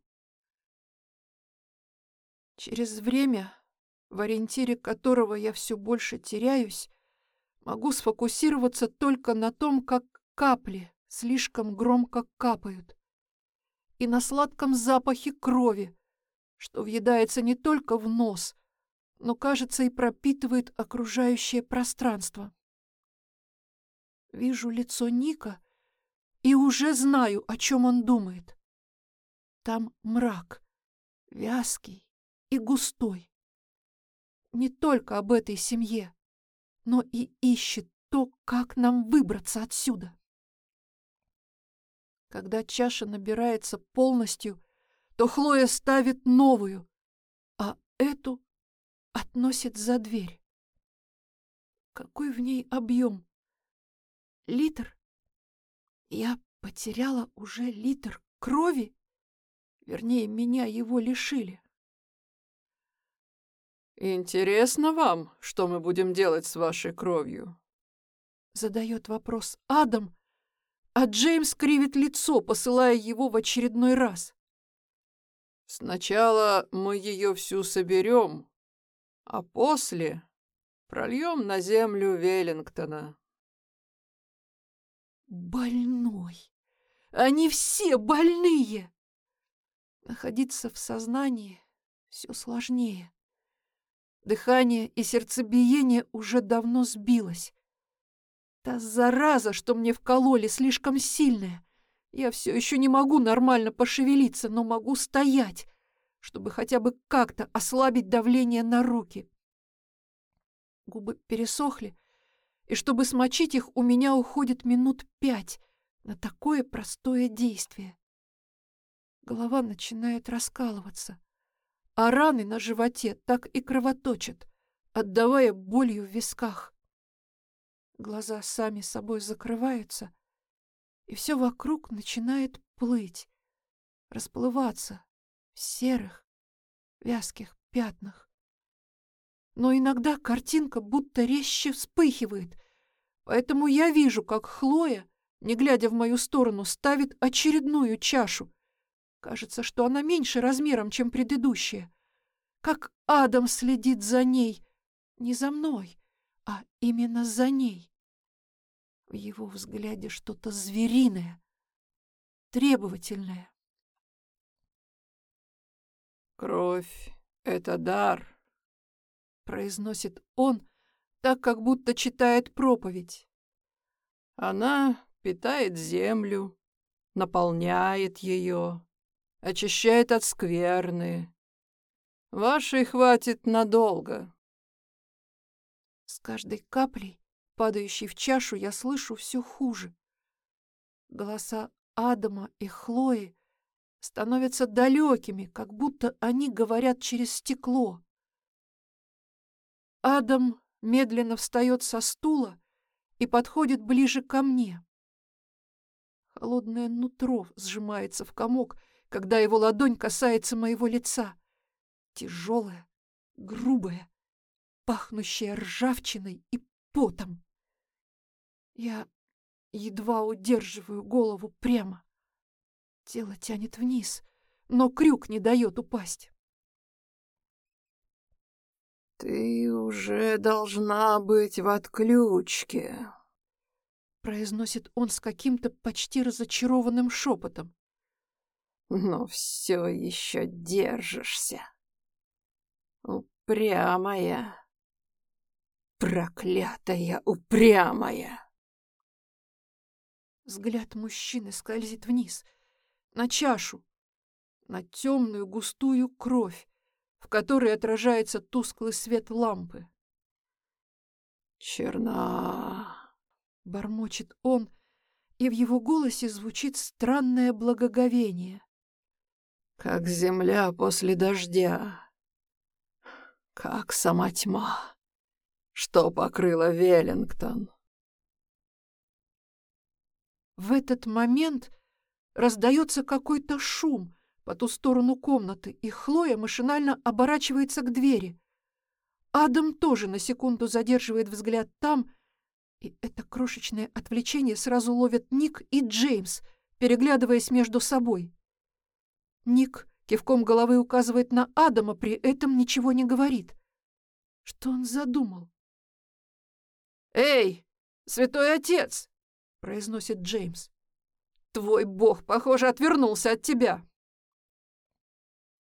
Через время, в ориентире которого я все больше теряюсь, могу сфокусироваться только на том, как капли слишком громко капают, и на сладком запахе крови, что въедается не только в нос, но, кажется, и пропитывает окружающее пространство. Вижу лицо Ника и уже знаю, о чем он думает. Там мрак, вязкий и густой. Не только об этой семье, но и ищет то, как нам выбраться отсюда. Когда чаша набирается полностью, то Хлоя ставит новую, а эту относит за дверь. Какой в ней объем? Литр? Я потеряла уже литр крови? Вернее, меня его лишили. «Интересно вам, что мы будем делать с вашей кровью?» Задает вопрос Адам, а Джеймс кривит лицо, посылая его в очередной раз. «Сначала мы ее всю соберем, а после прольем на землю Веллингтона». Больной. Они все больные. Находиться в сознании все сложнее. Дыхание и сердцебиение уже давно сбилось. Та зараза, что мне вкололи, слишком сильная. Я все еще не могу нормально пошевелиться, но могу стоять, чтобы хотя бы как-то ослабить давление на руки. Губы пересохли, и чтобы смочить их, у меня уходит минут пять на такое простое действие. Голова начинает раскалываться, а раны на животе так и кровоточат, отдавая болью в висках. Глаза сами собой закрываются, и все вокруг начинает плыть, расплываться в серых, вязких пятнах но иногда картинка будто резче вспыхивает, поэтому я вижу, как Хлоя, не глядя в мою сторону, ставит очередную чашу. Кажется, что она меньше размером, чем предыдущая. Как Адам следит за ней, не за мной, а именно за ней. В его взгляде что-то звериное, требовательное. «Кровь — это дар», произносит он, так как будто читает проповедь. Она питает землю, наполняет ее, очищает от скверны. Вашей хватит надолго. С каждой каплей, падающей в чашу, я слышу все хуже. Голоса Адама и Хлои становятся далекими, как будто они говорят через стекло. Адам медленно встает со стула и подходит ближе ко мне. Холодное нутро сжимается в комок, когда его ладонь касается моего лица. Тяжелая, грубая, пахнущая ржавчиной и потом. Я едва удерживаю голову прямо. Тело тянет вниз, но крюк не дает упасть. «Ты уже должна быть в отключке», — произносит он с каким-то почти разочарованным шепотом. «Но все еще держишься. Упрямая, проклятая упрямая». Взгляд мужчины скользит вниз, на чашу, на темную густую кровь, в которой отражается тусклый свет лампы. «Черна!» — бормочет он, и в его голосе звучит странное благоговение. «Как земля после дождя, как сама тьма, что покрыла Веллингтон». В этот момент раздается какой-то шум по ту сторону комнаты, и Хлоя машинально оборачивается к двери. Адам тоже на секунду задерживает взгляд там, и это крошечное отвлечение сразу ловят Ник и Джеймс, переглядываясь между собой. Ник кивком головы указывает на Адама, при этом ничего не говорит. Что он задумал? «Эй, святой отец!» — произносит Джеймс. «Твой бог, похоже, отвернулся от тебя!»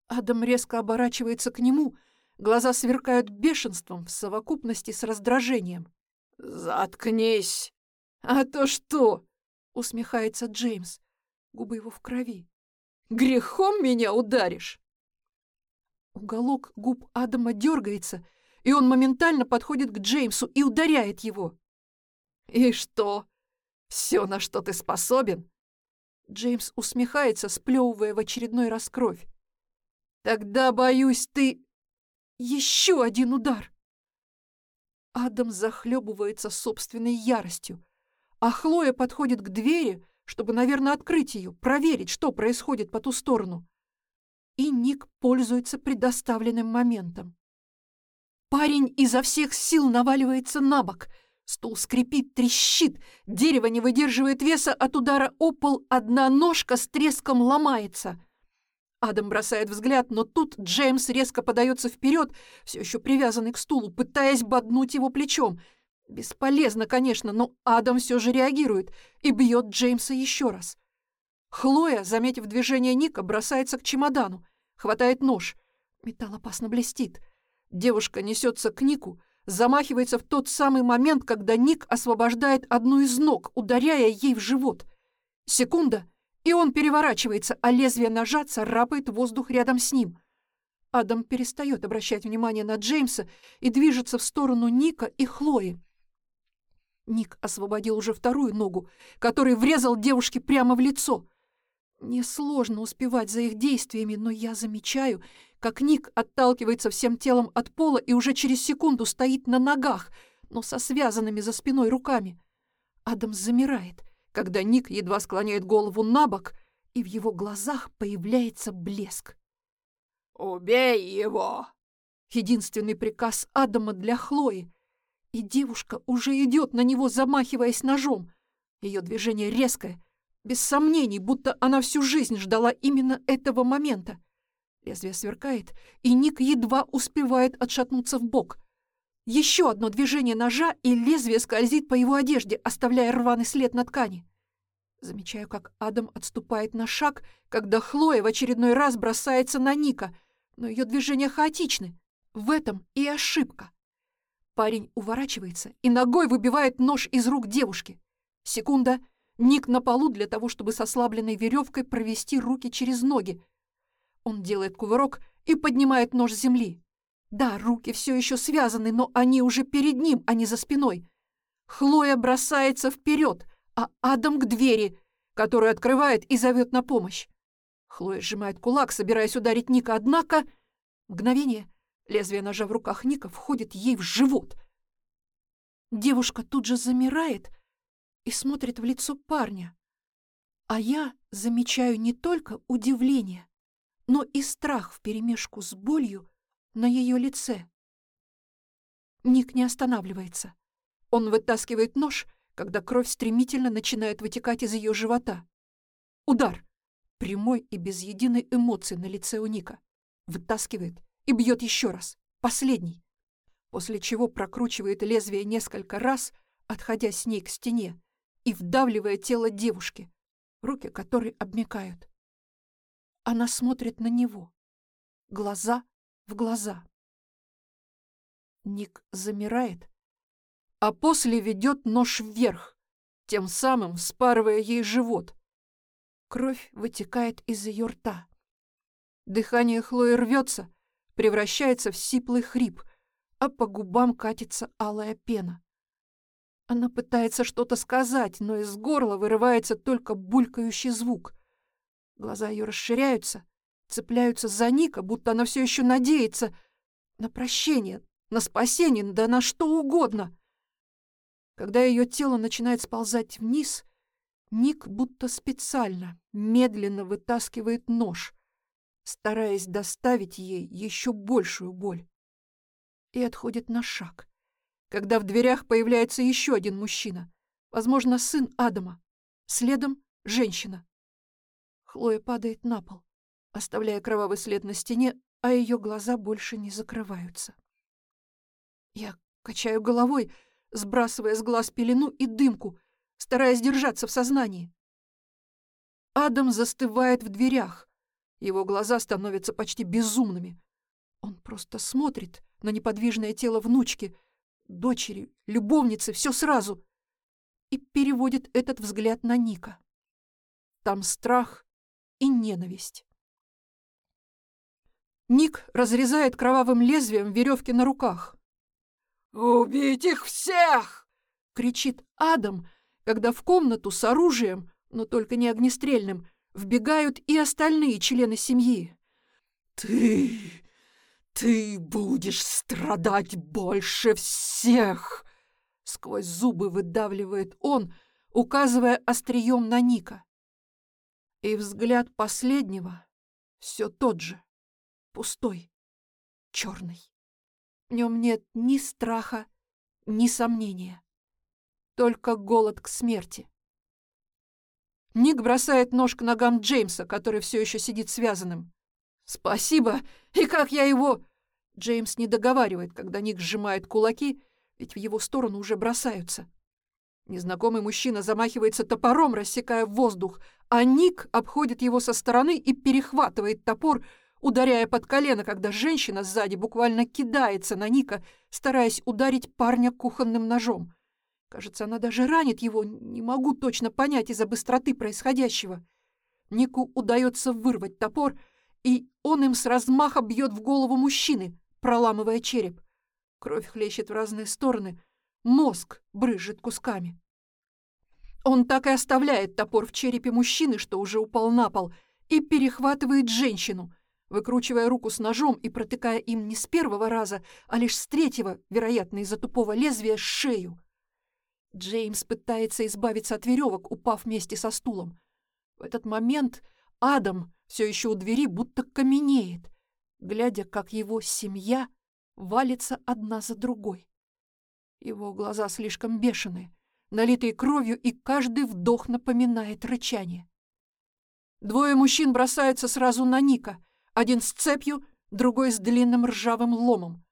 Адам резко оборачивается к нему, глаза сверкают бешенством в совокупности с раздражением. «Заткнись!» «А то что?» — усмехается Джеймс. Губы его в крови. «Грехом меня ударишь?» Уголок губ Адама дергается, и он моментально подходит к Джеймсу и ударяет его. «И что? Все, на что ты способен?» Джеймс усмехается, сплевывая в очередной раз кровь. Тогда, боюсь, ты... Еще один удар! Адам захлебывается собственной яростью, а Хлоя подходит к двери, чтобы, наверное, открыть ее, проверить, что происходит по ту сторону. И Ник пользуется предоставленным моментом. Парень изо всех сил наваливается на бок. Стул скрипит, трещит, дерево не выдерживает веса от удара о пол, одна ножка с треском ломается. Адам бросает взгляд, но тут Джеймс резко подается вперед, все еще привязанный к стулу, пытаясь боднуть его плечом. Бесполезно, конечно, но Адам все же реагирует и бьет Джеймса еще раз. Хлоя, заметив движение Ника, бросается к чемодану, хватает нож. Металл опасно блестит. Девушка несется к Нику, замахивается в тот самый момент, когда Ник освобождает одну из ног, ударяя ей в живот. Секунда — и он переворачивается, а лезвие ножа царапает воздух рядом с ним. Адам перестает обращать внимание на Джеймса и движется в сторону Ника и Хлои. Ник освободил уже вторую ногу, который врезал девушке прямо в лицо. Мне сложно успевать за их действиями, но я замечаю, как Ник отталкивается всем телом от пола и уже через секунду стоит на ногах, но со связанными за спиной руками. Адам замирает — когда Ник едва склоняет голову на бок, и в его глазах появляется блеск. «Убей его!» Единственный приказ Адама для Хлои. И девушка уже идет на него, замахиваясь ножом. Ее движение резкое, без сомнений, будто она всю жизнь ждала именно этого момента. Лезвие сверкает, и Ник едва успевает отшатнуться в бок. Еще одно движение ножа, и лезвие скользит по его одежде, оставляя рваный след на ткани. Замечаю, как Адам отступает на шаг, когда Хлоя в очередной раз бросается на Ника, но ее движения хаотичны. В этом и ошибка. Парень уворачивается и ногой выбивает нож из рук девушки. Секунда. Ник на полу для того, чтобы с ослабленной веревкой провести руки через ноги. Он делает кувырок и поднимает нож с земли. Да, руки все еще связаны, но они уже перед ним, а не за спиной. Хлоя бросается вперед, а Адам к двери, которую открывает и зовет на помощь. Хлоя сжимает кулак, собираясь ударить Ника, однако... Мгновение. Лезвие ножа в руках Ника входит ей в живот. Девушка тут же замирает и смотрит в лицо парня. А я замечаю не только удивление, но и страх вперемешку с болью на ее лице. Ник не останавливается. Он вытаскивает нож, когда кровь стремительно начинает вытекать из ее живота. Удар. Прямой и без единой эмоции на лице у Ника. Вытаскивает и бьет еще раз. Последний. После чего прокручивает лезвие несколько раз, отходя с ней к стене и вдавливая тело девушки, руки которой обмекают. Она смотрит на него. Глаза в глаза. Ник замирает, а после ведет нож вверх, тем самым вспарывая ей живот. Кровь вытекает из ее рта. Дыхание Хлои рвется, превращается в сиплый хрип, а по губам катится алая пена. Она пытается что-то сказать, но из горла вырывается только булькающий звук. Глаза ее расширяются, цепляются за Ника, будто она все еще надеется на прощение, на спасение, да на что угодно. Когда ее тело начинает сползать вниз, Ник будто специально, медленно вытаскивает нож, стараясь доставить ей еще большую боль. И отходит на шаг, когда в дверях появляется еще один мужчина, возможно, сын Адама, следом женщина. Хлоя падает на пол, оставляя кровавый след на стене, а ее глаза больше не закрываются. Я качаю головой, сбрасывая с глаз пелену и дымку, стараясь держаться в сознании. Адам застывает в дверях. Его глаза становятся почти безумными. Он просто смотрит на неподвижное тело внучки, дочери, любовницы, все сразу, и переводит этот взгляд на Ника. Там страх и ненависть. Ник разрезает кровавым лезвием веревки на руках. «Убить их всех!» — кричит Адам, когда в комнату с оружием, но только не огнестрельным, вбегают и остальные члены семьи. «Ты... ты будешь страдать больше всех!» Сквозь зубы выдавливает он, указывая острием на Ника. И взгляд последнего все тот же, пустой, черный. В нем нет ни страха, ни сомнения только голод к смерти. Ник бросает нож к ногам Джеймса, который все еще сидит связанным. «Спасибо! И как я его...» Джеймс не договаривает, когда Ник сжимает кулаки, ведь в его сторону уже бросаются. Незнакомый мужчина замахивается топором, рассекая воздух, а Ник обходит его со стороны и перехватывает топор, ударяя под колено, когда женщина сзади буквально кидается на Ника, стараясь ударить парня кухонным ножом. Кажется, она даже ранит его, не могу точно понять из-за быстроты происходящего. Нику удается вырвать топор, и он им с размаха бьет в голову мужчины, проламывая череп. Кровь хлещет в разные стороны, мозг брызжет кусками. Он так и оставляет топор в черепе мужчины, что уже упал на пол, и перехватывает женщину, выкручивая руку с ножом и протыкая им не с первого раза, а лишь с третьего, вероятно, из-за тупого лезвия, шею. Джеймс пытается избавиться от веревок, упав вместе со стулом. В этот момент Адам все еще у двери будто каменеет, глядя, как его семья валится одна за другой. Его глаза слишком бешеные, налитые кровью, и каждый вдох напоминает рычание. Двое мужчин бросаются сразу на Ника, один с цепью, другой с длинным ржавым ломом.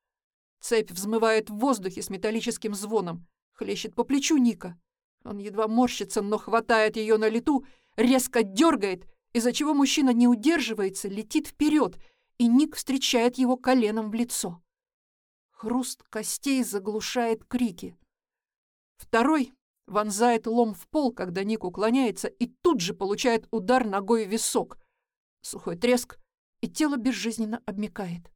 Цепь взмывает в воздухе с металлическим звоном хлещет по плечу Ника. Он едва морщится, но хватает ее на лету, резко дергает, из-за чего мужчина не удерживается, летит вперед, и Ник встречает его коленом в лицо. Хруст костей заглушает крики. Второй вонзает лом в пол, когда Ник уклоняется, и тут же получает удар ногой в висок. Сухой треск, и тело безжизненно обмикает.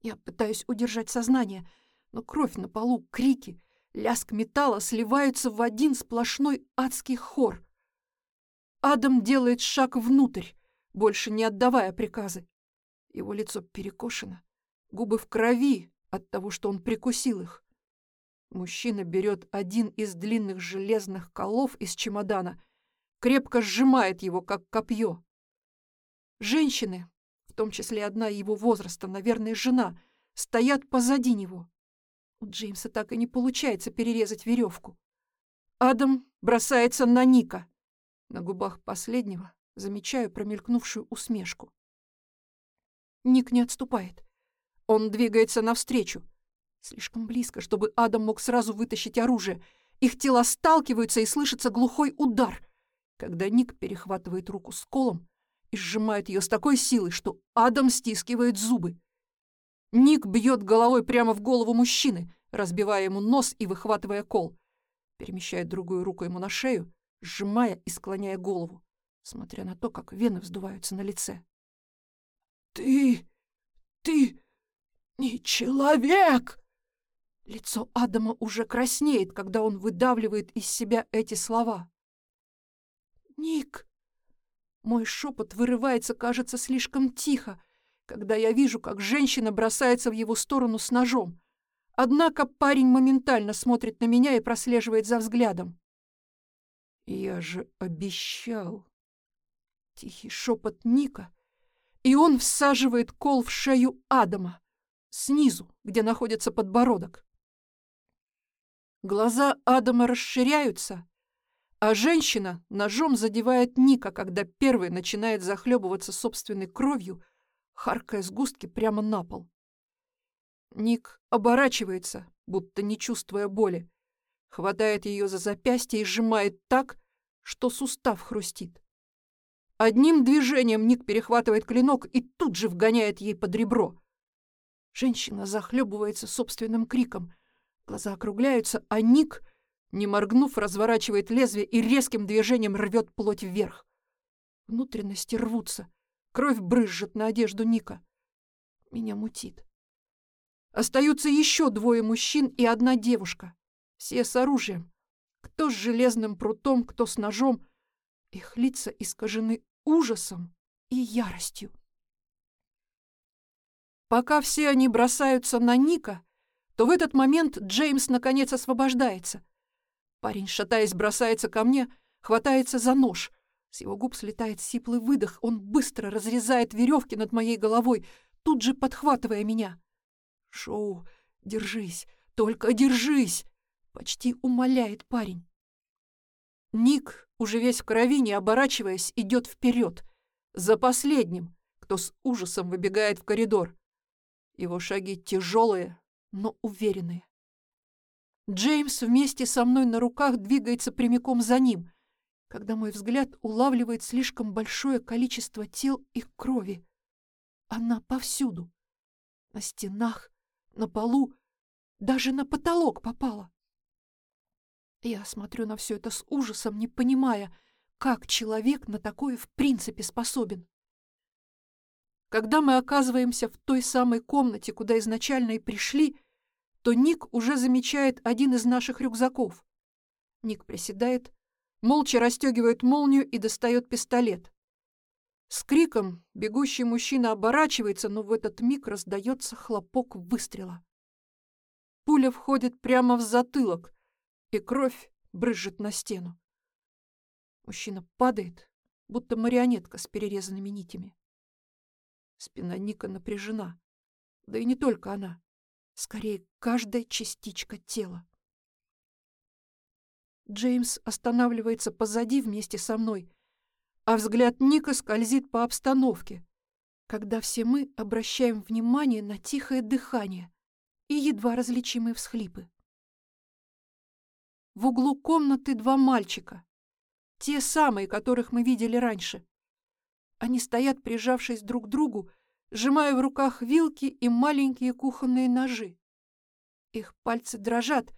Я пытаюсь удержать сознание — но кровь на полу, крики, лязг металла сливаются в один сплошной адский хор. Адам делает шаг внутрь, больше не отдавая приказы. Его лицо перекошено, губы в крови от того, что он прикусил их. Мужчина берет один из длинных железных колов из чемодана, крепко сжимает его, как копье. Женщины, в том числе одна его возраста, наверное, жена, стоят позади него. У Джеймса так и не получается перерезать веревку. Адам бросается на Ника. На губах последнего замечаю промелькнувшую усмешку. Ник не отступает. Он двигается навстречу. Слишком близко, чтобы Адам мог сразу вытащить оружие. Их тела сталкиваются, и слышится глухой удар, когда Ник перехватывает руку с колом и сжимает ее с такой силой, что Адам стискивает зубы. Ник бьет головой прямо в голову мужчины, разбивая ему нос и выхватывая кол. перемещает другую руку ему на шею, сжимая и склоняя голову, смотря на то, как вены вздуваются на лице. «Ты... ты не человек!» Лицо Адама уже краснеет, когда он выдавливает из себя эти слова. «Ник!» Мой шепот вырывается, кажется, слишком тихо, когда я вижу, как женщина бросается в его сторону с ножом. Однако парень моментально смотрит на меня и прослеживает за взглядом. «Я же обещал!» Тихий шепот Ника, и он всаживает кол в шею Адама, снизу, где находится подбородок. Глаза Адама расширяются, а женщина ножом задевает Ника, когда первый начинает захлебываться собственной кровью, харкая сгустки прямо на пол. Ник оборачивается, будто не чувствуя боли, хватает ее за запястье и сжимает так, что сустав хрустит. Одним движением Ник перехватывает клинок и тут же вгоняет ей под ребро. Женщина захлебывается собственным криком. Глаза округляются, а Ник, не моргнув, разворачивает лезвие и резким движением рвет плоть вверх. Внутренности рвутся. Кровь брызжет на одежду Ника. Меня мутит. Остаются еще двое мужчин и одна девушка. Все с оружием. Кто с железным прутом, кто с ножом. Их лица искажены ужасом и яростью. Пока все они бросаются на Ника, то в этот момент Джеймс наконец освобождается. Парень, шатаясь, бросается ко мне, хватается за нож. С его губ слетает сиплый выдох, он быстро разрезает веревки над моей головой, тут же подхватывая меня. «Шоу, держись, только держись!» — почти умоляет парень. Ник, уже весь в крови, не оборачиваясь, идет вперед, за последним, кто с ужасом выбегает в коридор. Его шаги тяжелые, но уверенные. Джеймс вместе со мной на руках двигается прямиком за ним, когда мой взгляд улавливает слишком большое количество тел и крови. Она повсюду. На стенах, на полу, даже на потолок попала. Я смотрю на все это с ужасом, не понимая, как человек на такое в принципе способен. Когда мы оказываемся в той самой комнате, куда изначально и пришли, то Ник уже замечает один из наших рюкзаков. Ник приседает, молча расстегивает молнию и достает пистолет. С криком бегущий мужчина оборачивается, но в этот миг раздается хлопок выстрела. Пуля входит прямо в затылок, и кровь брызжет на стену. Мужчина падает, будто марионетка с перерезанными нитями. Спина Ника напряжена. Да и не только она. Скорее, каждая частичка тела. Джеймс останавливается позади вместе со мной, а взгляд Ника скользит по обстановке, когда все мы обращаем внимание на тихое дыхание и едва различимые всхлипы. В углу комнаты два мальчика, те самые, которых мы видели раньше. Они стоят, прижавшись друг к другу, сжимая в руках вилки и маленькие кухонные ножи. Их пальцы дрожат,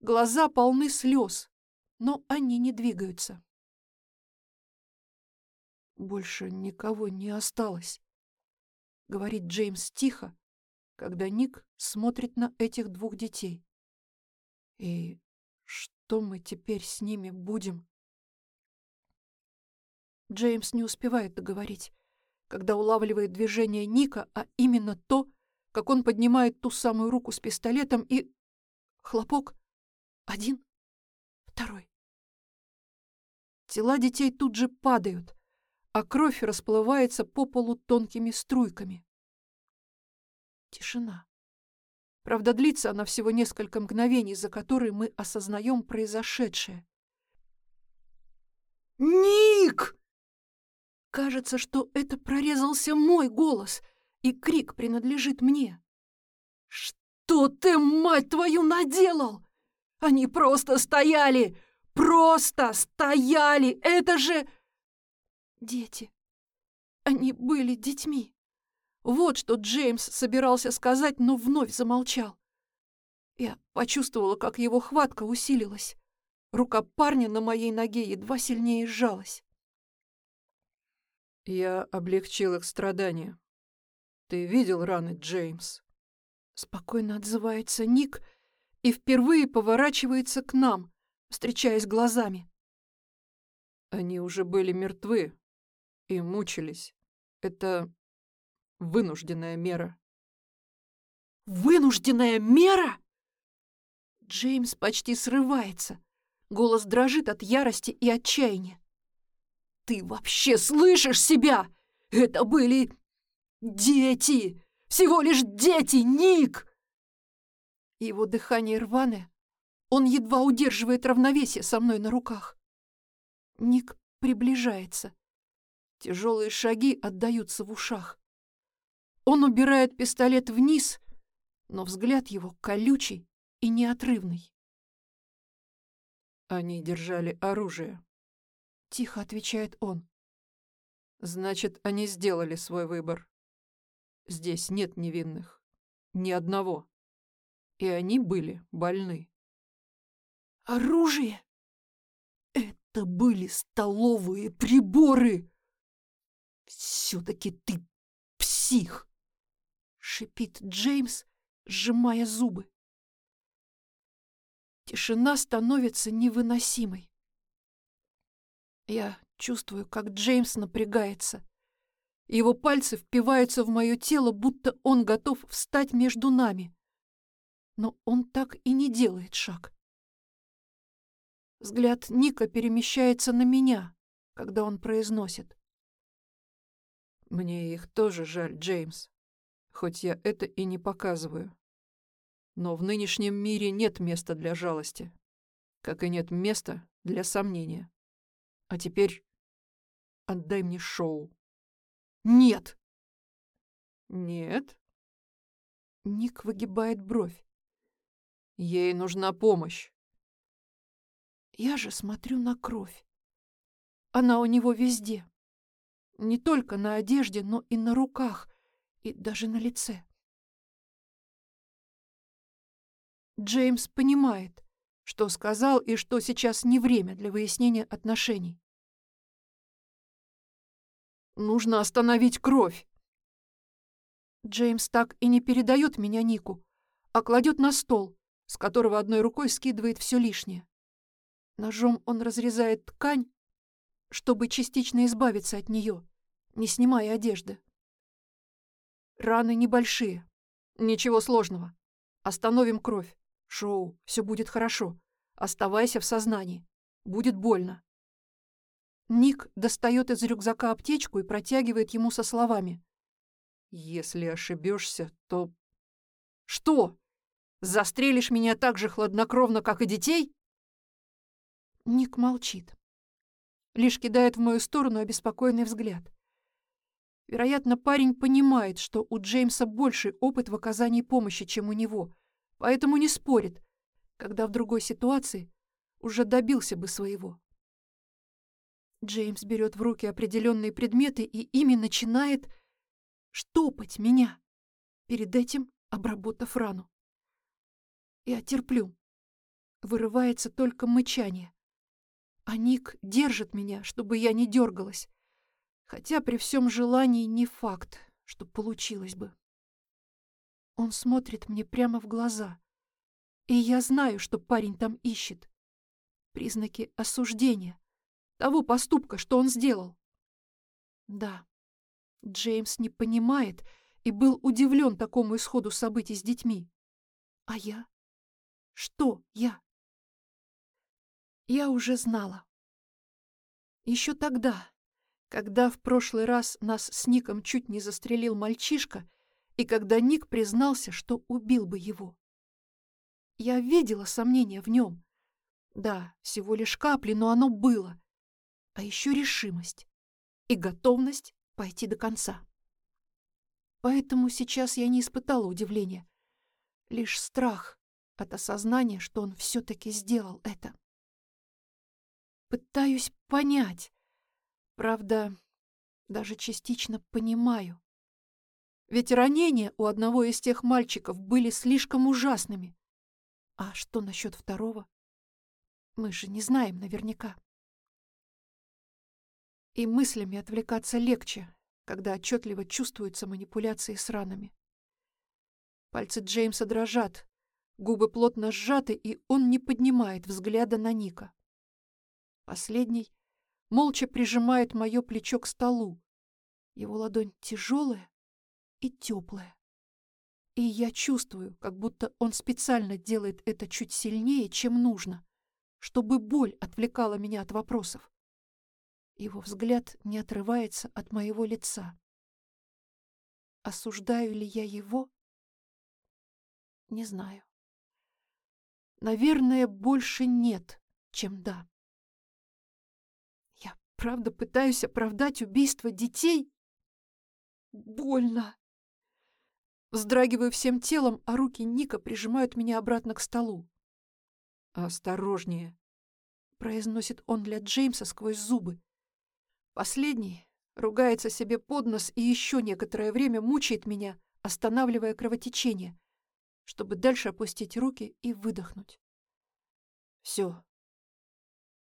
глаза полны слез, но они не двигаются. «Больше никого не осталось», — говорит Джеймс тихо, когда Ник смотрит на этих двух детей. «И что мы теперь с ними будем?» Джеймс не успевает договорить, когда улавливает движение Ника, а именно то, как он поднимает ту самую руку с пистолетом и... Хлопок. Один. Второй. Тела детей тут же падают, а кровь расплывается по полу тонкими струйками. Тишина. Правда, длится она всего несколько мгновений, за которые мы осознаем произошедшее. «Ник!» Кажется, что это прорезался мой голос, и крик принадлежит мне. «Что ты, мать твою, наделал? Они просто стояли! Просто стояли! Это же...» Дети. Они были детьми. Вот что Джеймс собирался сказать, но вновь замолчал. Я почувствовала, как его хватка усилилась. Рука парня на моей ноге едва сильнее сжалась. Я облегчил их страдания. Ты видел раны, Джеймс? Спокойно отзывается Ник и впервые поворачивается к нам, встречаясь глазами. Они уже были мертвы и мучились. Это вынужденная мера. Вынужденная мера? Джеймс почти срывается. Голос дрожит от ярости и отчаяния. «Ты вообще слышишь себя? Это были дети! Всего лишь дети, Ник!» Его дыхание рваное. Он едва удерживает равновесие со мной на руках. Ник приближается. Тяжелые шаги отдаются в ушах. Он убирает пистолет вниз, но взгляд его колючий и неотрывный. Они держали оружие. Тихо отвечает он. Значит, они сделали свой выбор. Здесь нет невинных. Ни одного. И они были больны. Оружие? Это были столовые приборы! Все-таки ты псих! Шипит Джеймс, сжимая зубы. Тишина становится невыносимой. Я чувствую, как Джеймс напрягается. Его пальцы впиваются в мое тело, будто он готов встать между нами. Но он так и не делает шаг. Взгляд Ника перемещается на меня, когда он произносит. «Мне их тоже жаль, Джеймс, хоть я это и не показываю. Но в нынешнем мире нет места для жалости, как и нет места для сомнения. А теперь отдай мне шоу. Нет. Нет? Ник выгибает бровь. Ей нужна помощь. Я же смотрю на кровь. Она у него везде. Не только на одежде, но и на руках, и даже на лице. Джеймс понимает, что сказал и что сейчас не время для выяснения отношений. Нужно остановить кровь. Джеймс так и не передает меня Нику, а кладет на стол, с которого одной рукой скидывает все лишнее. Ножом он разрезает ткань, чтобы частично избавиться от нее, не снимая одежды. Раны небольшие. Ничего сложного. Остановим кровь. Шоу, все будет хорошо. Оставайся в сознании. Будет больно. Ник достает из рюкзака аптечку и протягивает ему со словами. «Если ошибешься, то...» «Что? Застрелишь меня так же хладнокровно, как и детей?» Ник молчит. Лишь кидает в мою сторону обеспокоенный взгляд. Вероятно, парень понимает, что у Джеймса больший опыт в оказании помощи, чем у него, поэтому не спорит, когда в другой ситуации уже добился бы своего. Джеймс берет в руки определенные предметы и ими начинает штопать меня, перед этим обработав рану. Я терплю. Вырывается только мычание. А Ник держит меня, чтобы я не дергалась, хотя при всем желании не факт, что получилось бы. Он смотрит мне прямо в глаза. И я знаю, что парень там ищет. Признаки осуждения. Того поступка, что он сделал. Да, Джеймс не понимает и был удивлен такому исходу событий с детьми. А я? Что я? Я уже знала. Еще тогда, когда в прошлый раз нас с Ником чуть не застрелил мальчишка, и когда Ник признался, что убил бы его. Я видела сомнение в нем. Да, всего лишь капли, но оно было. А еще решимость и готовность пойти до конца. Поэтому сейчас я не испытала удивления, лишь страх от осознания, что он все-таки сделал это. Пытаюсь понять, правда, даже частично понимаю. Ведь ранения у одного из тех мальчиков были слишком ужасными. А что насчет второго? Мы же не знаем наверняка. И мыслями отвлекаться легче, когда отчетливо чувствуются манипуляции с ранами. Пальцы Джеймса дрожат, губы плотно сжаты, и он не поднимает взгляда на Ника. Последний молча прижимает мое плечо к столу. Его ладонь тяжелая и теплая. И я чувствую, как будто он специально делает это чуть сильнее, чем нужно, чтобы боль отвлекала меня от вопросов. Его взгляд не отрывается от моего лица. Осуждаю ли я его? Не знаю. Наверное, больше нет, чем да. Я правда пытаюсь оправдать убийство детей? Больно. Вздрагиваю всем телом, а руки Ника прижимают меня обратно к столу. «Осторожнее», — произносит он для Джеймса сквозь зубы, Последний ругается себе под нос и еще некоторое время мучает меня, останавливая кровотечение, чтобы дальше опустить руки и выдохнуть. Все.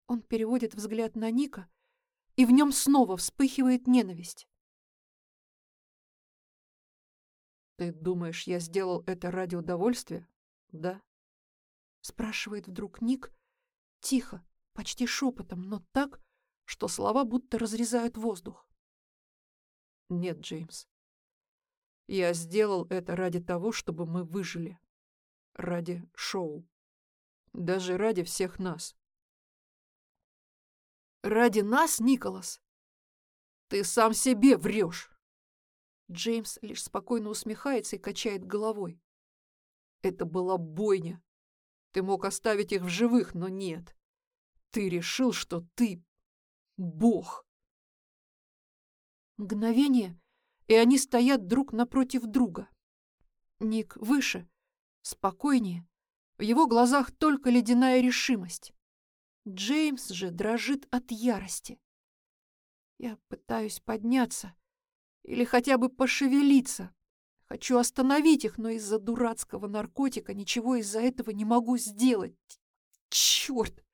Он переводит взгляд на Ника, и в нем снова вспыхивает ненависть. «Ты думаешь, я сделал это ради удовольствия, да?» Спрашивает вдруг Ник, тихо, почти шепотом, но так, что слова будто разрезают воздух. Нет, Джеймс. Я сделал это ради того, чтобы мы выжили. Ради шоу. Даже ради всех нас. Ради нас, Николас? Ты сам себе врешь. Джеймс лишь спокойно усмехается и качает головой. Это была бойня. Ты мог оставить их в живых, но нет. Ты решил, что ты Бог. Мгновение, и они стоят друг напротив друга. Ник выше, спокойнее. В его глазах только ледяная решимость. Джеймс же дрожит от ярости. Я пытаюсь подняться или хотя бы пошевелиться. Хочу остановить их, но из-за дурацкого наркотика ничего из-за этого не могу сделать. Черт!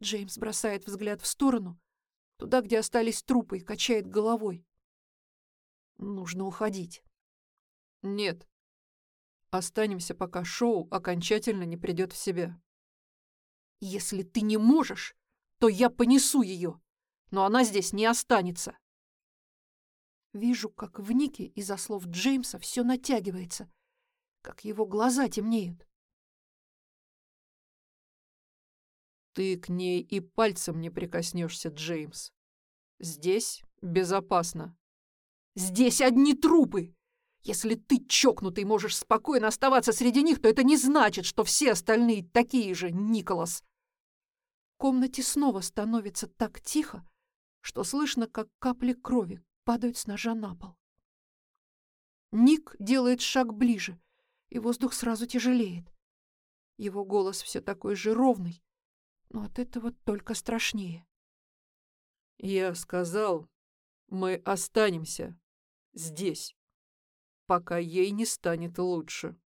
Джеймс бросает взгляд в сторону, туда, где остались трупы, и качает головой. Нужно уходить. Нет. Останемся, пока шоу окончательно не придет в себя. Если ты не можешь, то я понесу ее, но она здесь не останется. Вижу, как в Нике из-за слов Джеймса все натягивается, как его глаза темнеют. Ты к ней и пальцем не прикоснешься, Джеймс. Здесь безопасно. Здесь одни трупы. Если ты чокнутый можешь спокойно оставаться среди них, то это не значит, что все остальные такие же, Николас. В комнате снова становится так тихо, что слышно, как капли крови падают с ножа на пол. Ник делает шаг ближе, и воздух сразу тяжелеет. Его голос все такой же ровный, но от этого только страшнее. Я сказал, мы останемся здесь, пока ей не станет лучше.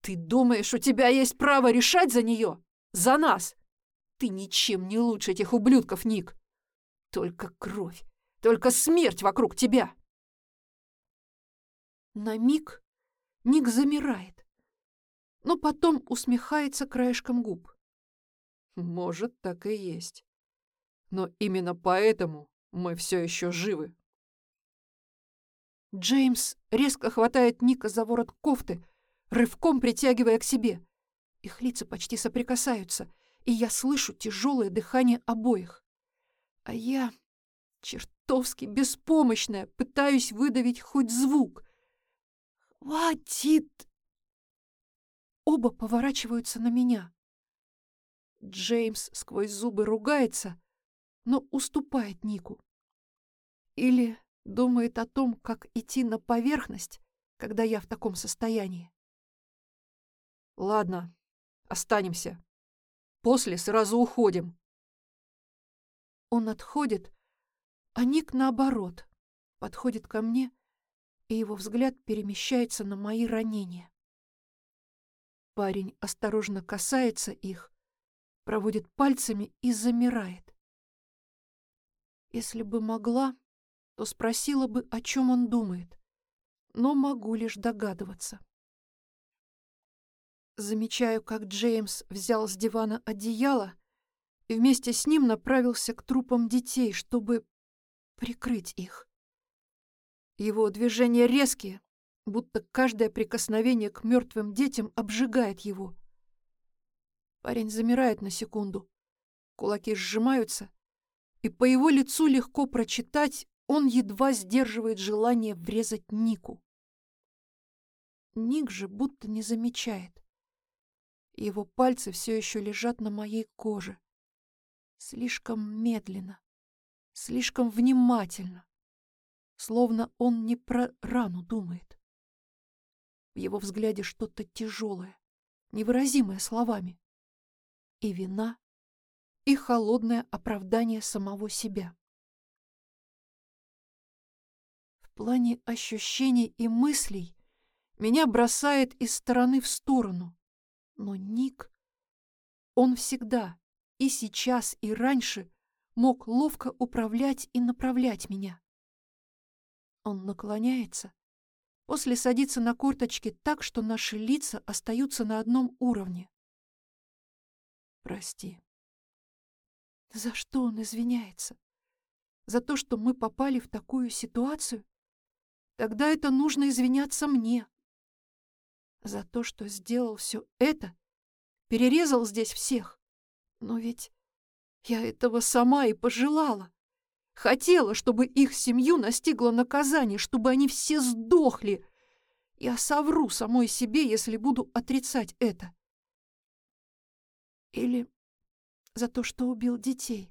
Ты думаешь, у тебя есть право решать за нее? За нас? Ты ничем не лучше этих ублюдков, Ник. Только кровь, только смерть вокруг тебя. На миг Ник замирает, но потом усмехается краешком губ. Может, так и есть. Но именно поэтому мы все еще живы. Джеймс резко хватает Ника за ворот кофты, рывком притягивая к себе. Их лица почти соприкасаются, и я слышу тяжелое дыхание обоих. А я, чертовски беспомощная, пытаюсь выдавить хоть звук. «Хватит!» Оба поворачиваются на меня. Джеймс сквозь зубы ругается, но уступает Нику. Или думает о том, как идти на поверхность, когда я в таком состоянии. Ладно, останемся. После сразу уходим. Он отходит, а Ник, наоборот, подходит ко мне, и его взгляд перемещается на мои ранения. Парень осторожно касается их, проводит пальцами и замирает. Если бы могла, то спросила бы, о чем он думает, но могу лишь догадываться. Замечаю, как Джеймс взял с дивана одеяло и вместе с ним направился к трупам детей, чтобы прикрыть их. Его движения резкие, будто каждое прикосновение к мертвым детям обжигает его. Парень замирает на секунду. Кулаки сжимаются, и по его лицу легко прочитать, он едва сдерживает желание врезать Нику. Ник же будто не замечает. Его пальцы все еще лежат на моей коже. Слишком медленно, слишком внимательно, словно он не про рану думает. В его взгляде что-то тяжелое, невыразимое словами. И вина, и холодное оправдание самого себя. В плане ощущений и мыслей меня бросает из стороны в сторону. Но Ник, он всегда, и сейчас, и раньше, мог ловко управлять и направлять меня. Он наклоняется, после садится на корточки так, что наши лица остаются на одном уровне. Прости. За что он извиняется? За то, что мы попали в такую ситуацию? Тогда это нужно извиняться мне. За то, что сделал все это, перерезал здесь всех. Но ведь я этого сама и пожелала. Хотела, чтобы их семью настигло наказание, чтобы они все сдохли. Я совру самой себе, если буду отрицать это. Или за то, что убил детей.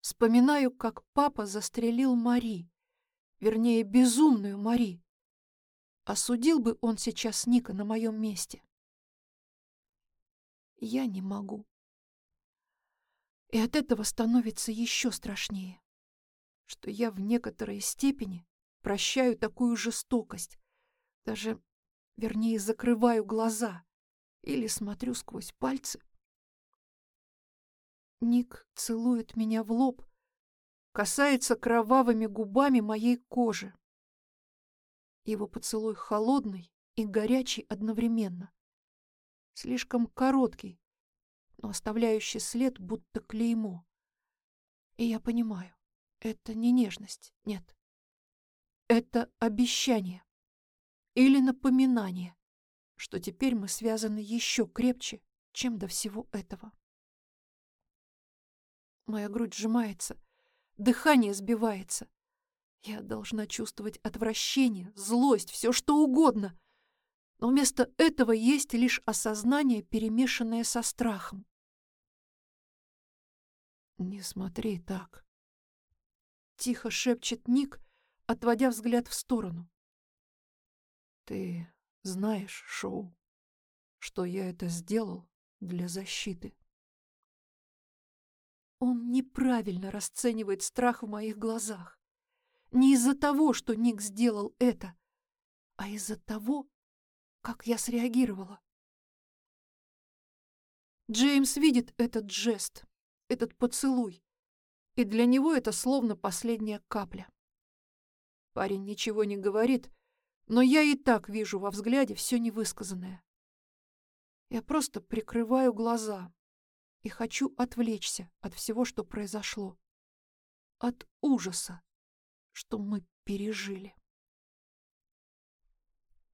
Вспоминаю, как папа застрелил Мари, вернее, безумную Мари. Осудил бы он сейчас Ника на моем месте. Я не могу. И от этого становится еще страшнее, что я в некоторой степени прощаю такую жестокость, даже, вернее, закрываю глаза или смотрю сквозь пальцы. Ник целует меня в лоб, касается кровавыми губами моей кожи. Его поцелуй холодный и горячий одновременно. Слишком короткий, но оставляющий след будто клеймо. И я понимаю, это не нежность, нет. Это обещание или напоминание, что теперь мы связаны еще крепче, чем до всего этого. Моя грудь сжимается, дыхание сбивается. Я должна чувствовать отвращение, злость, все что угодно. Но вместо этого есть лишь осознание, перемешанное со страхом. «Не смотри так», — тихо шепчет Ник, отводя взгляд в сторону. «Ты знаешь, Шоу, что я это сделал для защиты». Он неправильно расценивает страх в моих глазах. Не из-за того, что Ник сделал это, а из-за того, как я среагировала. Джеймс видит этот жест, этот поцелуй, и для него это словно последняя капля. Парень ничего не говорит, но я и так вижу во взгляде все невысказанное. Я просто прикрываю глаза и хочу отвлечься от всего, что произошло. От ужаса, что мы пережили.